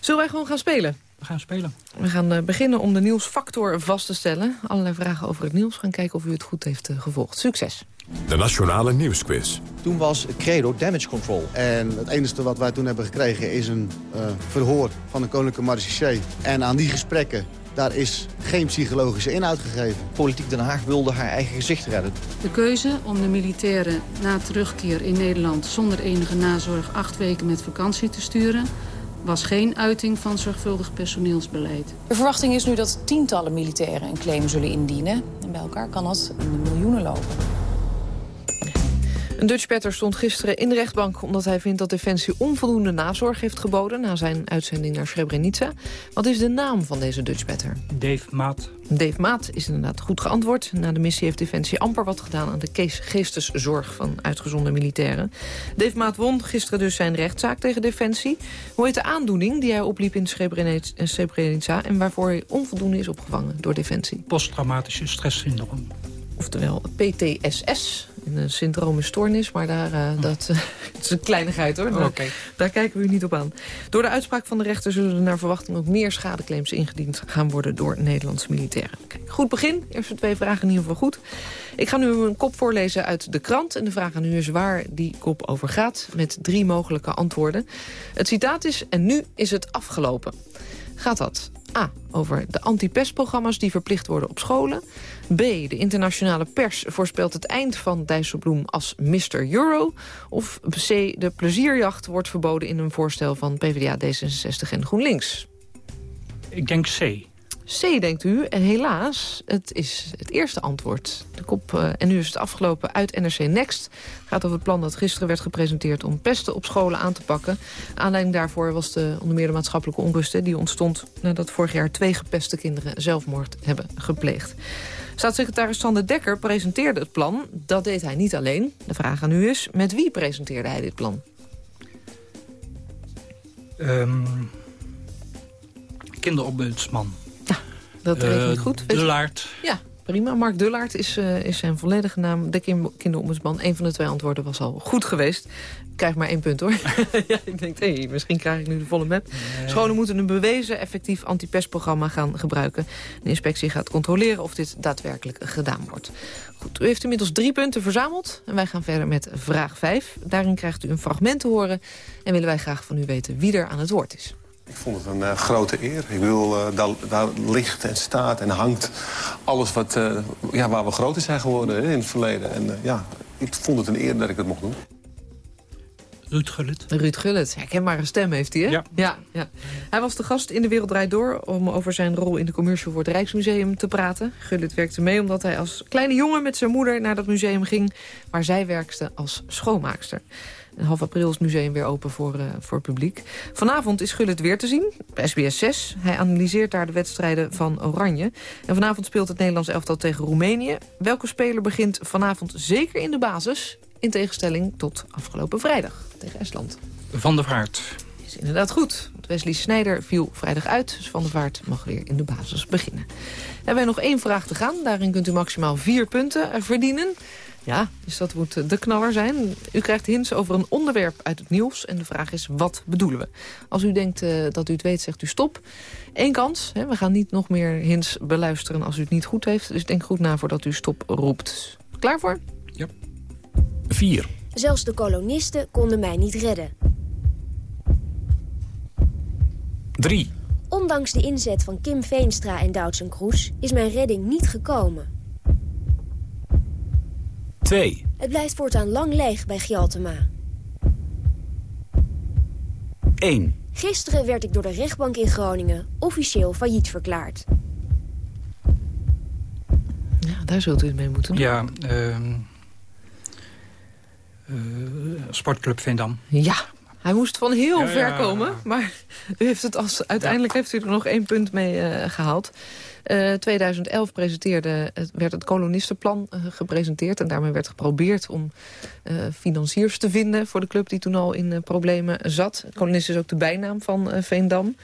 Zullen wij gewoon gaan spelen? We gaan spelen. We gaan beginnen om de nieuwsfactor vast te stellen. Allerlei vragen over het nieuws. Gaan kijken of u het goed heeft gevolgd. Succes. De Nationale Nieuwsquiz. Toen was Credo Damage Control. En het enige wat wij toen hebben gekregen is een eh, verhoor van de Koninklijke Marechaussee. En aan die gesprekken, daar is geen psychologische inhoud gegeven. Politiek Den Haag wilde haar eigen gezicht redden. De keuze om de militairen na terugkeer in Nederland zonder enige nazorg acht weken met vakantie te sturen, was geen uiting van zorgvuldig personeelsbeleid. De verwachting is nu dat tientallen militairen een claim zullen indienen. En bij elkaar kan dat in de miljoenen lopen. Een Dutchbatter stond gisteren in de rechtbank... omdat hij vindt dat Defensie onvoldoende nazorg heeft geboden... na zijn uitzending naar Srebrenica. Wat is de naam van deze Dutchbatter? Dave Maat. Dave Maat is inderdaad goed geantwoord. Na de missie heeft Defensie amper wat gedaan... aan de geesteszorg van uitgezonden militairen. Dave Maat won gisteren dus zijn rechtszaak tegen Defensie. Hoe heet de aandoening die hij opliep in Srebrenica... en waarvoor hij onvoldoende is opgevangen door Defensie? Posttraumatische stresssyndroom. Oftewel PTSS, een syndromenstoornis, maar daar, eh, dat eh, het is een kleinigheid hoor. Daar, kijken we u niet op aan. Door de uitspraak van de rechter zullen er naar verwachting ook meer schadeclaims ingediend gaan worden door Nederlandse militairen. Kijk, goed begin, eerste twee vragen in ieder geval goed. Ik ga nu een kop voorlezen uit de krant en de vraag aan u is waar die kop over gaat, met drie mogelijke antwoorden. Het citaat is, en nu is het afgelopen. Gaat dat A. Over de anti-pestprogramma's die verplicht worden op scholen. B. De internationale pers voorspelt het eind van Dijsselbloem als Mr. Euro. Of C. De plezierjacht wordt verboden in een voorstel van PvdA, D66 en GroenLinks. Ik denk C. C, denkt u. En helaas, het is het eerste antwoord. De kop, eh, en nu is het afgelopen uit NRC Next. gaat over het plan dat gisteren werd gepresenteerd... om pesten op scholen aan te pakken. Aanleiding daarvoor was de, onder meer de maatschappelijke onrust... die ontstond nadat vorig jaar twee gepeste kinderen... zelfmoord hebben gepleegd. Staatssecretaris Sander Dekker presenteerde het plan. Dat deed hij niet alleen. De vraag aan u is, met wie presenteerde hij dit plan? Ehm kinderombudsman. Dat Eh, rekent goed. Dullaert. Ja, prima. Mark Dullaert is, eh, is zijn volledige naam. De kin- kinderombudsman. Een van de twee antwoorden was al goed geweest. Ik krijg maar één punt, hoor. ja, ik denk, hey, misschien krijg ik nu de volle map. Scholen moeten een bewezen effectief antipestprogramma gaan gebruiken. De inspectie gaat controleren of dit daadwerkelijk gedaan wordt. Goed, u heeft inmiddels drie punten verzameld. En wij gaan verder met vraag 5. Daarin krijgt u een fragment te horen. En willen wij graag van u weten wie er aan het woord is. Ik vond het een eh, grote eer. Ik bedoel, eh, daar, daar ligt en staat en hangt alles wat, eh, ja, waar we groot in zijn geworden hè, in het verleden. En eh, ja, ik vond het een eer dat ik het mocht doen. Ruud Gullit. Ruud Gullit, herkenbare stem heeft hij, hè? Ja. ja, ja. Hij was de gast in De Wereld Draait Door... om over zijn rol in de commercial voor het Rijksmuseum te praten. Gullit werkte mee omdat hij als kleine jongen met zijn moeder naar dat museum ging... waar zij werkte als schoonmaakster. En half april is het museum weer open voor, eh, voor het publiek. Vanavond is Gullit weer te zien, bij SBS 6. Hij analyseert daar de wedstrijden van Oranje. En vanavond speelt het Nederlands elftal tegen Roemenië. Welke speler begint vanavond zeker in de basis... in tegenstelling tot afgelopen vrijdag tegen Estland? Van der Vaart. is inderdaad goed. Want Wesley Snijder viel vrijdag uit. Dus Van der Vaart mag weer in de basis beginnen. Hebben wij nog één vraag te gaan. Daarin kunt u maximaal vier punten verdienen. Ja, dus dat moet de knaller zijn. U krijgt hints over een onderwerp uit het nieuws. En de vraag is, wat bedoelen we? Als u denkt eh, dat u het weet, zegt u stop. Eén kans. Hè, we gaan niet nog meer hints beluisteren als u het niet goed heeft. Dus denk goed na voordat u stop roept. Klaar voor? Ja. 4. Zelfs de kolonisten konden mij niet redden. 3. Ondanks de inzet van Kim Veenstra en Doutzen Kroes is mijn redding niet gekomen. 2. Het blijft voortaan lang leeg bij Gjaltema. 1. Gisteren werd ik door de rechtbank in Groningen officieel failliet verklaard. Ja, daar zult u het mee moeten doen. Ja, ehm eh, Sportclub Veendam. Ja, hij moest van heel Ja, ver ja. komen. Maar u heeft het als, uiteindelijk heeft u er nog één punt mee eh, gehaald. Eh 2011 presenteerde, het, werd het kolonistenplan eh, gepresenteerd. En daarmee werd geprobeerd om eh, financiers te vinden... voor de club die toen al in eh, problemen zat. Kolonist is ook de bijnaam van eh, Veendam.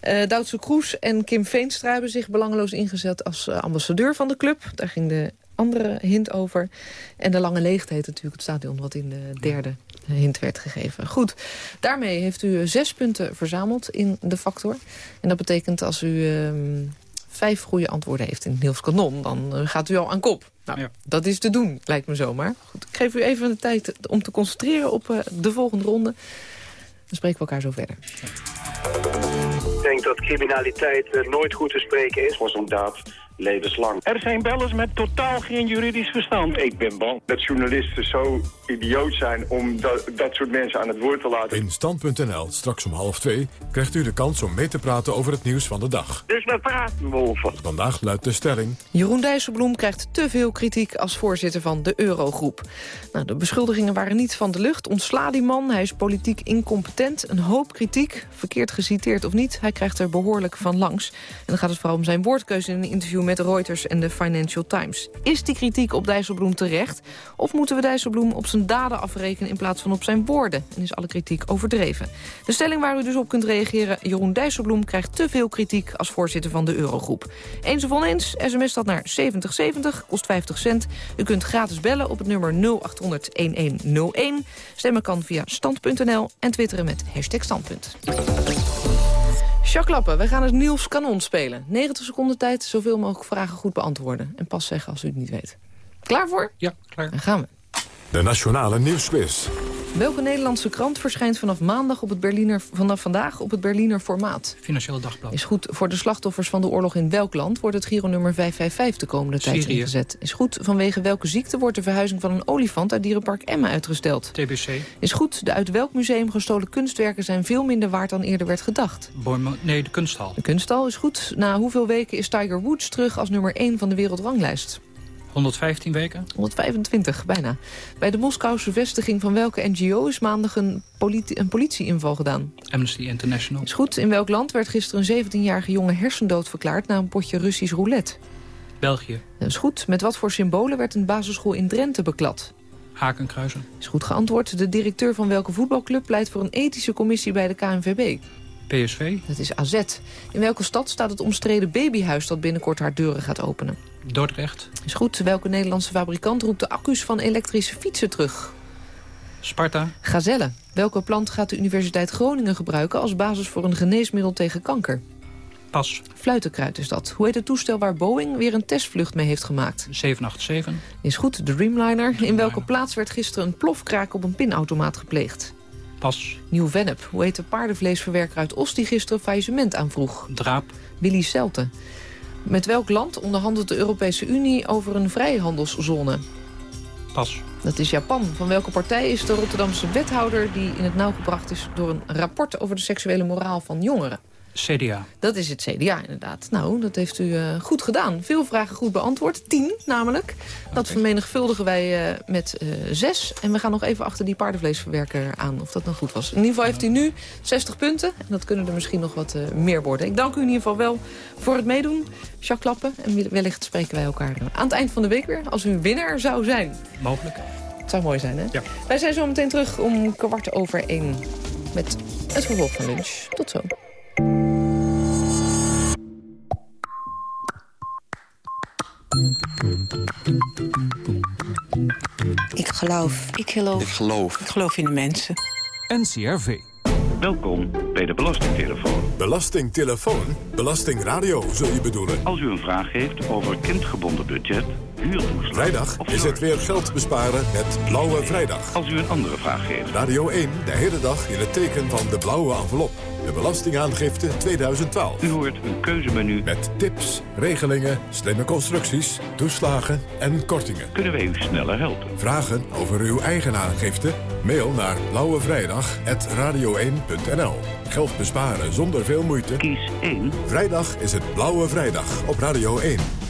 Eh Duitse Kroes en Kim Veenstra hebben zich belangeloos ingezet... als eh, ambassadeur van de club. Daar ging de andere hint over. En de lange leegte heet natuurlijk het stadion... wat in de derde hint werd gegeven. Goed, daarmee heeft u zes punten verzameld in de factor. En dat betekent als u ehm, vijf goede antwoorden heeft in het Niels Kanon... dan eh, gaat u al aan kop. Nou, dat is te doen, lijkt me zomaar. Goed, ik geef u even de tijd om te concentreren op eh, de volgende ronde. Dan spreken we elkaar zo verder. Ik denk dat criminaliteit eh, nooit goed te spreken is. zo'n daad levenslang. Er zijn bellers met totaal geen juridisch verstand. Ik ben bang dat journalisten zo idioot zijn om dat, dat soort mensen aan het woord te laten. In Stand.nl, straks om half twee, krijgt u de kans om mee te praten over het nieuws van de dag. Dus we praten wolven. Vandaag luidt de stelling... Jeroen Dijsselbloem krijgt te veel kritiek als voorzitter van de Eurogroep. Nou, de beschuldigingen waren niet van de lucht. Ontsla die man, hij is politiek incompetent. Een hoop kritiek, verkeerd geciteerd of niet. Hij krijgt er behoorlijk van langs. En dan gaat het vooral om zijn woordkeuze in een interview met Reuters en de Financial Times. Is die kritiek op Dijsselbloem terecht? Of moeten we Dijsselbloem op zijn daden afrekenen in plaats van op zijn woorden? En is alle kritiek overdreven? De stelling waar u dus op kunt reageren... Jeroen Dijsselbloem krijgt te veel kritiek als voorzitter van de Eurogroep. Eens of oneens, sms dat naar 7070, kost 50 cent. U kunt gratis bellen op het nummer 0800-1101. Stemmen kan via stand.nl en twitteren met hashtag standpunt. Jacques Lappen, wij gaan het Niels Kanon spelen. 90 seconden tijd, zoveel mogelijk vragen goed beantwoorden. En pas zeggen als u het niet weet. Klaar voor? Ja, klaar. Dan gaan we. De Nationale Nieuwsquiz. Welke Nederlandse krant verschijnt vanaf maandag op het Berliner, vanaf vandaag op het Berliner formaat? Financiële Dagblad. Is goed voor de slachtoffers van de oorlog in welk land wordt het Giro-nummer 555 de komende tijd Syrië. ingezet? Is goed vanwege welke ziekte wordt de verhuizing van een olifant uit dierenpark Emma uitgesteld? TBC. Is goed, de uit welk museum gestolen kunstwerken zijn veel minder waard dan eerder werd gedacht? Nee, de kunsthal. De kunsthal is goed. Na hoeveel weken is Tiger Woods terug als nummer 1 van de wereldranglijst? 115 weken. 125, bijna. Bij de Moskouse vestiging van welke NGO is maandag een, politi een politieinval gedaan? Amnesty International. Is goed, in welk land werd gisteren een 17-jarige jongen hersendood verklaard... na een potje Russisch roulette? België. Dat is goed, met wat voor symbolen werd een basisschool in Drenthe beklad? Hakenkruizen. Is goed geantwoord. De directeur van welke voetbalclub pleit voor een ethische commissie bij de KNVB? PSV. Dat is AZ. In welke stad staat het omstreden babyhuis dat binnenkort haar deuren gaat openen? Dordrecht. Is goed. Welke Nederlandse fabrikant roept de accu's van elektrische fietsen terug? Sparta. Gazelle. Welke plant gaat de Universiteit Groningen gebruiken als basis voor een geneesmiddel tegen kanker? Pas. Fluitenkruid is dat. Hoe heet het toestel waar Boeing weer een testvlucht mee heeft gemaakt? 787. Is goed, de Dreamliner. In welke plaats werd gisteren een plofkraak op een pinautomaat gepleegd? Pas. Nieuw-Vennep. Hoe heet de paardenvleesverwerker uit Os die gisteren faillissement aanvroeg? Draap. Willy Celte. Met welk land onderhandelt de Europese Unie over een vrijhandelszone? Pas. Dat is Japan. Van welke partij is de Rotterdamse wethouder... die in het nauw gebracht is door een rapport over de seksuele moraal van jongeren? CDA. Dat is het CDA inderdaad. Nou, dat heeft u eh, goed gedaan. Veel vragen goed beantwoord. Tien namelijk. Dat vermenigvuldigen wij eh, met eh, zes. En we gaan nog even achter die paardenvleesverwerker aan. Of dat nou goed was. In ieder geval heeft u nu 60 punten. En dat kunnen er misschien nog wat meer worden. Ik dank u in ieder geval wel voor het meedoen. Jacques Klappen. En wellicht spreken wij elkaar aan het eind van de week weer. Als u winnaar zou zijn. Mogelijk. Het zou mooi zijn, hè? Ja. Wij zijn zo meteen terug om kwart over één. Met het vervolg van lunch. Tot zo. Ik geloof. Ik geloof. Ik geloof. Ik geloof in de mensen. NCRV. Welkom bij de Belastingtelefoon. Belastingtelefoon? Belastingradio zul je bedoelen? Als u een vraag heeft over kindgebonden budget, huurtoeslag... Vrijdag is het weer geld besparen met Blauwe Vrijdag. Als u een andere vraag geeft. Radio 1 de hele dag in het teken van de blauwe envelop. De belastingaangifte 2012. U hoort een keuzemenu. Met tips, regelingen, slimme constructies, toeslagen en kortingen. Kunnen wij u sneller helpen? Vragen over uw eigen aangifte? Mail naar blauwevrijdag.radio1.nl Geld besparen zonder veel moeite? Kies 1. Vrijdag is het Blauwe Vrijdag op Radio 1.